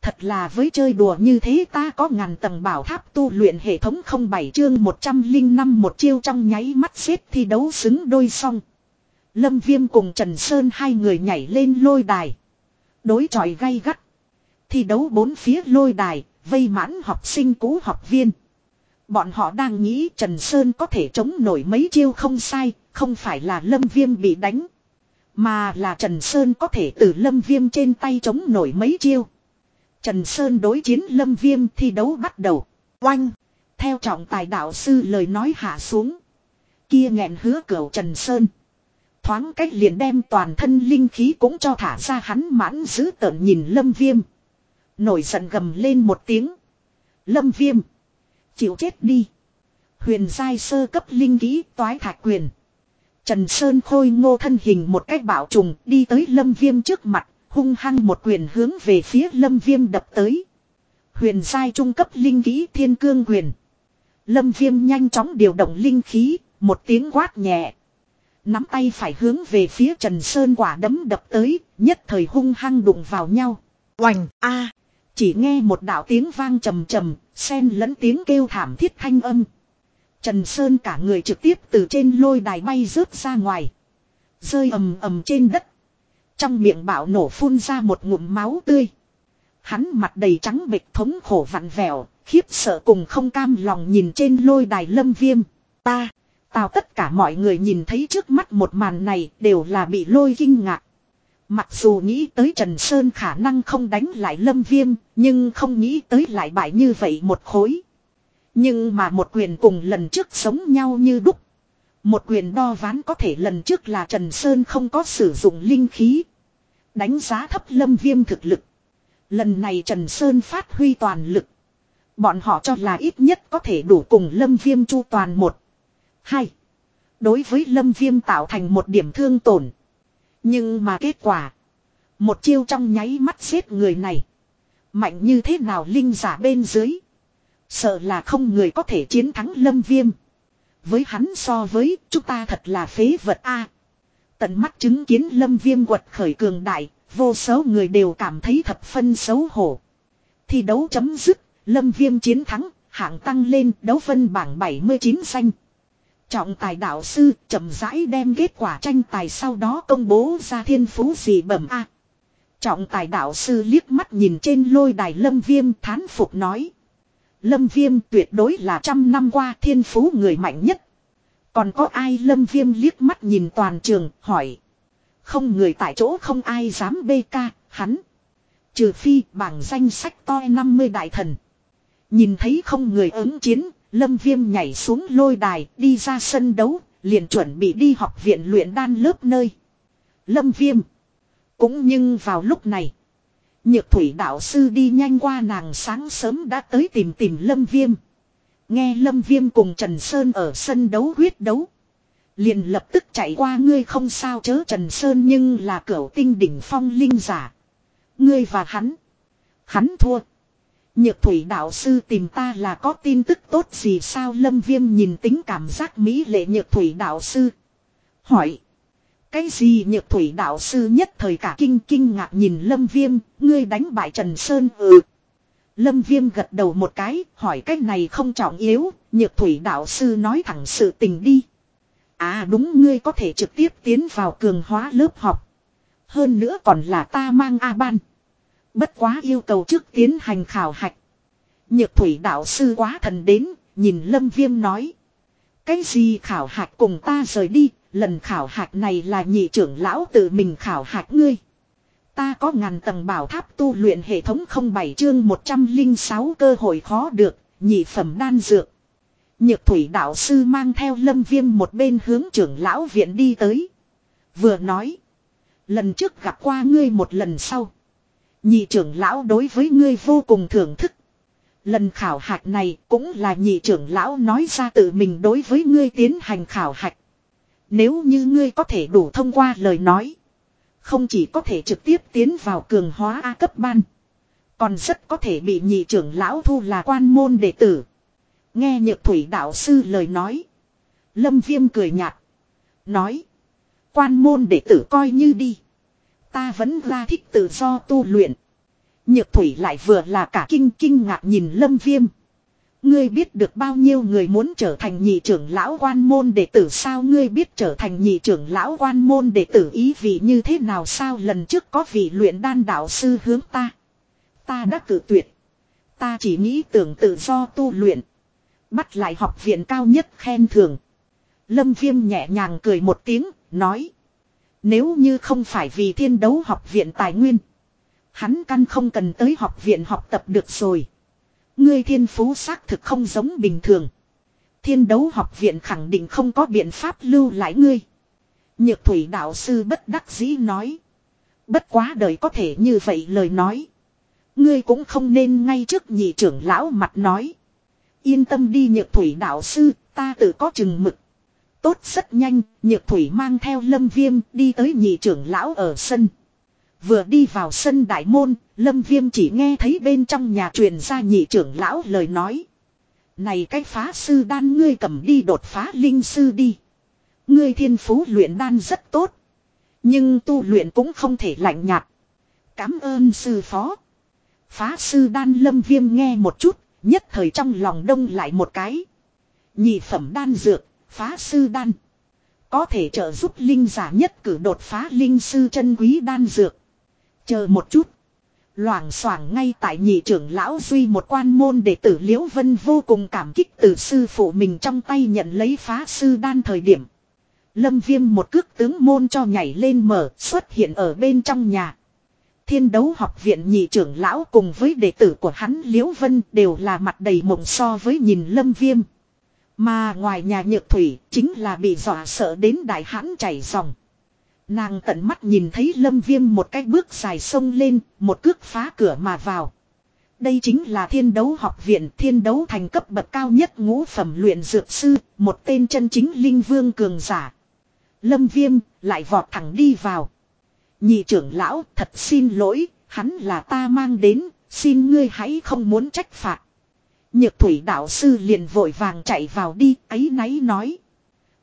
Thật là với chơi đùa như thế ta có ngàn tầng bảo tháp tu luyện hệ thống không bảy chương 105 một chiêu trong nháy mắt xếp thi đấu xứng đôi song. Lâm Viêm cùng Trần Sơn hai người nhảy lên lôi đài. Đối tròi gay gắt. Thi đấu bốn phía lôi đài, vây mãn học sinh cũ học viên. Bọn họ đang nghĩ Trần Sơn có thể chống nổi mấy chiêu không sai, không phải là Lâm Viêm bị đánh. Mà là Trần Sơn có thể từ Lâm Viêm trên tay chống nổi mấy chiêu. Trần Sơn đối chiến Lâm Viêm thi đấu bắt đầu. Oanh! Theo trọng tài đạo sư lời nói hạ xuống. Kia nghẹn hứa cửu Trần Sơn. Thoáng cách liền đem toàn thân linh khí cũng cho thả ra hắn mãn giữ tợn nhìn Lâm Viêm. Nổi giận gầm lên một tiếng. Lâm viêm. Chịu chết đi. Huyền giai sơ cấp linh kỹ toái thạch quyền. Trần Sơn khôi ngô thân hình một cách bảo trùng đi tới lâm viêm trước mặt, hung hăng một quyền hướng về phía lâm viêm đập tới. Huyền giai trung cấp linh kỹ thiên cương quyền. Lâm viêm nhanh chóng điều động linh khí, một tiếng quát nhẹ. Nắm tay phải hướng về phía Trần Sơn quả đấm đập tới, nhất thời hung hăng đụng vào nhau. Oành a chỉ nghe một đạo tiếng vang trầm trầm, xen lẫn tiếng kêu thảm thiết thanh âm. Trần Sơn cả người trực tiếp từ trên lôi đài bay rớt ra ngoài. Rơi ầm ầm trên đất. Trong miệng bạo nổ phun ra một ngụm máu tươi. Hắn mặt đầy trắng bệch thống khổ vặn vẹo, khiếp sợ cùng không cam lòng nhìn trên lôi đài lâm viêm. Ta, tao tất cả mọi người nhìn thấy trước mắt một màn này đều là bị lôi kinh ngạc. Mặc dù nghĩ tới Trần Sơn khả năng không đánh lại lâm viêm, nhưng không nghĩ tới lại bại như vậy một khối. Nhưng mà một quyền cùng lần trước sống nhau như đúc. Một quyền đo ván có thể lần trước là Trần Sơn không có sử dụng linh khí. Đánh giá thấp lâm viêm thực lực. Lần này Trần Sơn phát huy toàn lực. Bọn họ cho là ít nhất có thể đủ cùng lâm viêm chu toàn một. Hai. Đối với lâm viêm tạo thành một điểm thương tổn. Nhưng mà kết quả. Một chiêu trong nháy mắt giết người này. Mạnh như thế nào linh giả bên dưới. Sợ là không người có thể chiến thắng lâm viêm. Với hắn so với, chúng ta thật là phế vật A. Tận mắt chứng kiến lâm viêm quật khởi cường đại. Vô số người đều cảm thấy thập phân xấu hổ. Thi đấu chấm dứt. Lâm viêm chiến thắng. Hạng tăng lên, đấu phân bảng 79 xanh. Trọng tài đạo sư chậm rãi đem kết quả tranh tài sau đó công bố ra thiên phú gì bẩm a. Trọng tài đạo sư liếc mắt nhìn trên lôi đài lâm viêm thán phục nói. Lâm viêm tuyệt đối là trăm năm qua thiên phú người mạnh nhất. Còn có ai lâm viêm liếc mắt nhìn toàn trường hỏi. Không người tại chỗ không ai dám bê ca, hắn. Trừ phi bảng danh sách to 50 đại thần. Nhìn thấy không người ứng chiến, Lâm Viêm nhảy xuống lôi đài, đi ra sân đấu, liền chuẩn bị đi học viện luyện đan lớp nơi. Lâm Viêm. Cũng nhưng vào lúc này. Nhược thủy đạo sư đi nhanh qua nàng sáng sớm đã tới tìm tìm Lâm Viêm. Nghe Lâm Viêm cùng Trần Sơn ở sân đấu huyết đấu. Liền lập tức chạy qua ngươi không sao chớ Trần Sơn nhưng là cửu tinh đỉnh phong linh giả. Ngươi và hắn. Hắn thua. Nhược thủy đạo sư tìm ta là có tin tức tốt gì sao lâm viêm nhìn tính cảm giác mỹ lệ nhược thủy đạo sư. Hỏi. Cái gì nhược thủy đạo sư nhất thời cả kinh kinh ngạc nhìn lâm viêm, ngươi đánh bại Trần Sơn ừ. Lâm viêm gật đầu một cái, hỏi cái này không trọng yếu, nhược thủy đạo sư nói thẳng sự tình đi. À đúng ngươi có thể trực tiếp tiến vào cường hóa lớp học. Hơn nữa còn là ta mang A-ban. Bất quá yêu cầu trước tiến hành khảo hạch. Nhược thủy đạo sư quá thần đến, nhìn lâm viêm nói. Cái gì khảo hạch cùng ta rời đi, lần khảo hạch này là nhị trưởng lão tự mình khảo hạch ngươi. Ta có ngàn tầng bảo tháp tu luyện hệ thống không bảy chương 106 cơ hội khó được, nhị phẩm đan dược. Nhược thủy đạo sư mang theo lâm viêm một bên hướng trưởng lão viện đi tới. Vừa nói. Lần trước gặp qua ngươi một lần sau. Nhị trưởng lão đối với ngươi vô cùng thưởng thức. Lần khảo hạch này cũng là nhị trưởng lão nói ra tự mình đối với ngươi tiến hành khảo hạch. Nếu như ngươi có thể đủ thông qua lời nói. Không chỉ có thể trực tiếp tiến vào cường hóa A cấp ban. Còn rất có thể bị nhị trưởng lão thu là quan môn đệ tử. Nghe nhược thủy đạo sư lời nói. Lâm viêm cười nhạt. Nói. Quan môn đệ tử coi như đi. Ta vẫn ra thích tự do tu luyện. Nhược thủy lại vừa là cả kinh kinh ngạc nhìn lâm viêm. Ngươi biết được bao nhiêu người muốn trở thành nhị trưởng lão quan môn đệ tử sao ngươi biết trở thành nhị trưởng lão quan môn đệ tử ý vị như thế nào sao lần trước có vị luyện đan đạo sư hướng ta. Ta đã cử tuyệt. Ta chỉ nghĩ tưởng tự do tu luyện. Bắt lại học viện cao nhất khen thưởng. Lâm viêm nhẹ nhàng cười một tiếng, nói. Nếu như không phải vì thiên đấu học viện tài nguyên. Hắn căn không cần tới học viện học tập được rồi. Ngươi thiên phú xác thực không giống bình thường. Thiên đấu học viện khẳng định không có biện pháp lưu lại ngươi. Nhược thủy đạo sư bất đắc dĩ nói. Bất quá đời có thể như vậy lời nói. Ngươi cũng không nên ngay trước nhị trưởng lão mặt nói. Yên tâm đi nhược thủy đạo sư, ta tự có chừng mực. Tốt rất nhanh, nhược thủy mang theo lâm viêm đi tới nhị trưởng lão ở sân. Vừa đi vào sân đại môn, lâm viêm chỉ nghe thấy bên trong nhà truyền ra nhị trưởng lão lời nói. Này cái phá sư đan ngươi cầm đi đột phá linh sư đi. Ngươi thiên phú luyện đan rất tốt. Nhưng tu luyện cũng không thể lạnh nhạt. Cám ơn sư phó. Phá sư đan lâm viêm nghe một chút, nhất thời trong lòng đông lại một cái. Nhị phẩm đan dược, phá sư đan. Có thể trợ giúp linh giả nhất cử đột phá linh sư chân quý đan dược. Chờ một chút. Loảng xoảng ngay tại nhị trưởng lão duy một quan môn đệ tử Liễu Vân vô cùng cảm kích từ sư phụ mình trong tay nhận lấy phá sư đan thời điểm. Lâm viêm một cước tướng môn cho nhảy lên mở xuất hiện ở bên trong nhà. Thiên đấu học viện nhị trưởng lão cùng với đệ tử của hắn Liễu Vân đều là mặt đầy mộng so với nhìn lâm viêm. Mà ngoài nhà nhược thủy chính là bị dọa sợ đến đại hãn chảy dòng. Nàng tận mắt nhìn thấy lâm viêm một cái bước dài sông lên, một cước phá cửa mà vào. Đây chính là thiên đấu học viện thiên đấu thành cấp bậc cao nhất ngũ phẩm luyện dược sư, một tên chân chính linh vương cường giả. Lâm viêm lại vọt thẳng đi vào. Nhị trưởng lão thật xin lỗi, hắn là ta mang đến, xin ngươi hãy không muốn trách phạt. Nhược thủy đạo sư liền vội vàng chạy vào đi, ấy náy nói.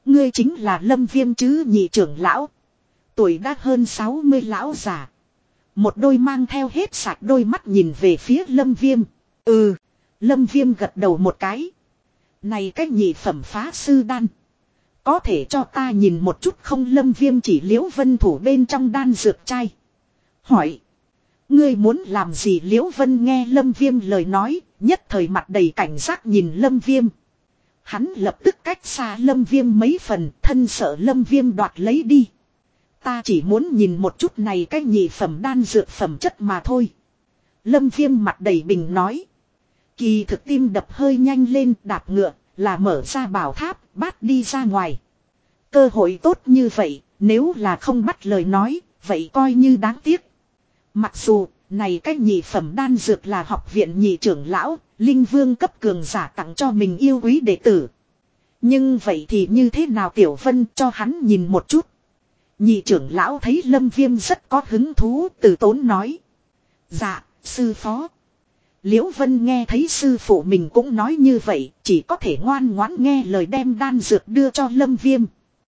Ngươi chính là lâm viêm chứ nhị trưởng lão. Tuổi đã hơn 60 lão già. Một đôi mang theo hết sạch đôi mắt nhìn về phía lâm viêm. Ừ, lâm viêm gật đầu một cái. Này cách nhị phẩm phá sư đan. Có thể cho ta nhìn một chút không lâm viêm chỉ liễu vân thủ bên trong đan dược chai. Hỏi. Ngươi muốn làm gì liễu vân nghe lâm viêm lời nói, nhất thời mặt đầy cảnh giác nhìn lâm viêm. Hắn lập tức cách xa lâm viêm mấy phần, thân sợ lâm viêm đoạt lấy đi. Ta chỉ muốn nhìn một chút này cái nhị phẩm đan dược phẩm chất mà thôi. Lâm viêm mặt đầy bình nói. Kỳ thực tim đập hơi nhanh lên đạp ngựa là mở ra bảo tháp bắt đi ra ngoài. Cơ hội tốt như vậy nếu là không bắt lời nói vậy coi như đáng tiếc. Mặc dù này cái nhị phẩm đan dược là học viện nhị trưởng lão Linh vương cấp cường giả tặng cho mình yêu quý đệ tử. Nhưng vậy thì như thế nào Tiểu Vân cho hắn nhìn một chút. Nhị trưởng lão thấy Lâm Viêm rất có hứng thú từ tốn nói. Dạ, sư phó. Liễu Vân nghe thấy sư phụ mình cũng nói như vậy, chỉ có thể ngoan ngoãn nghe lời đem đan dược đưa cho Lâm Viêm.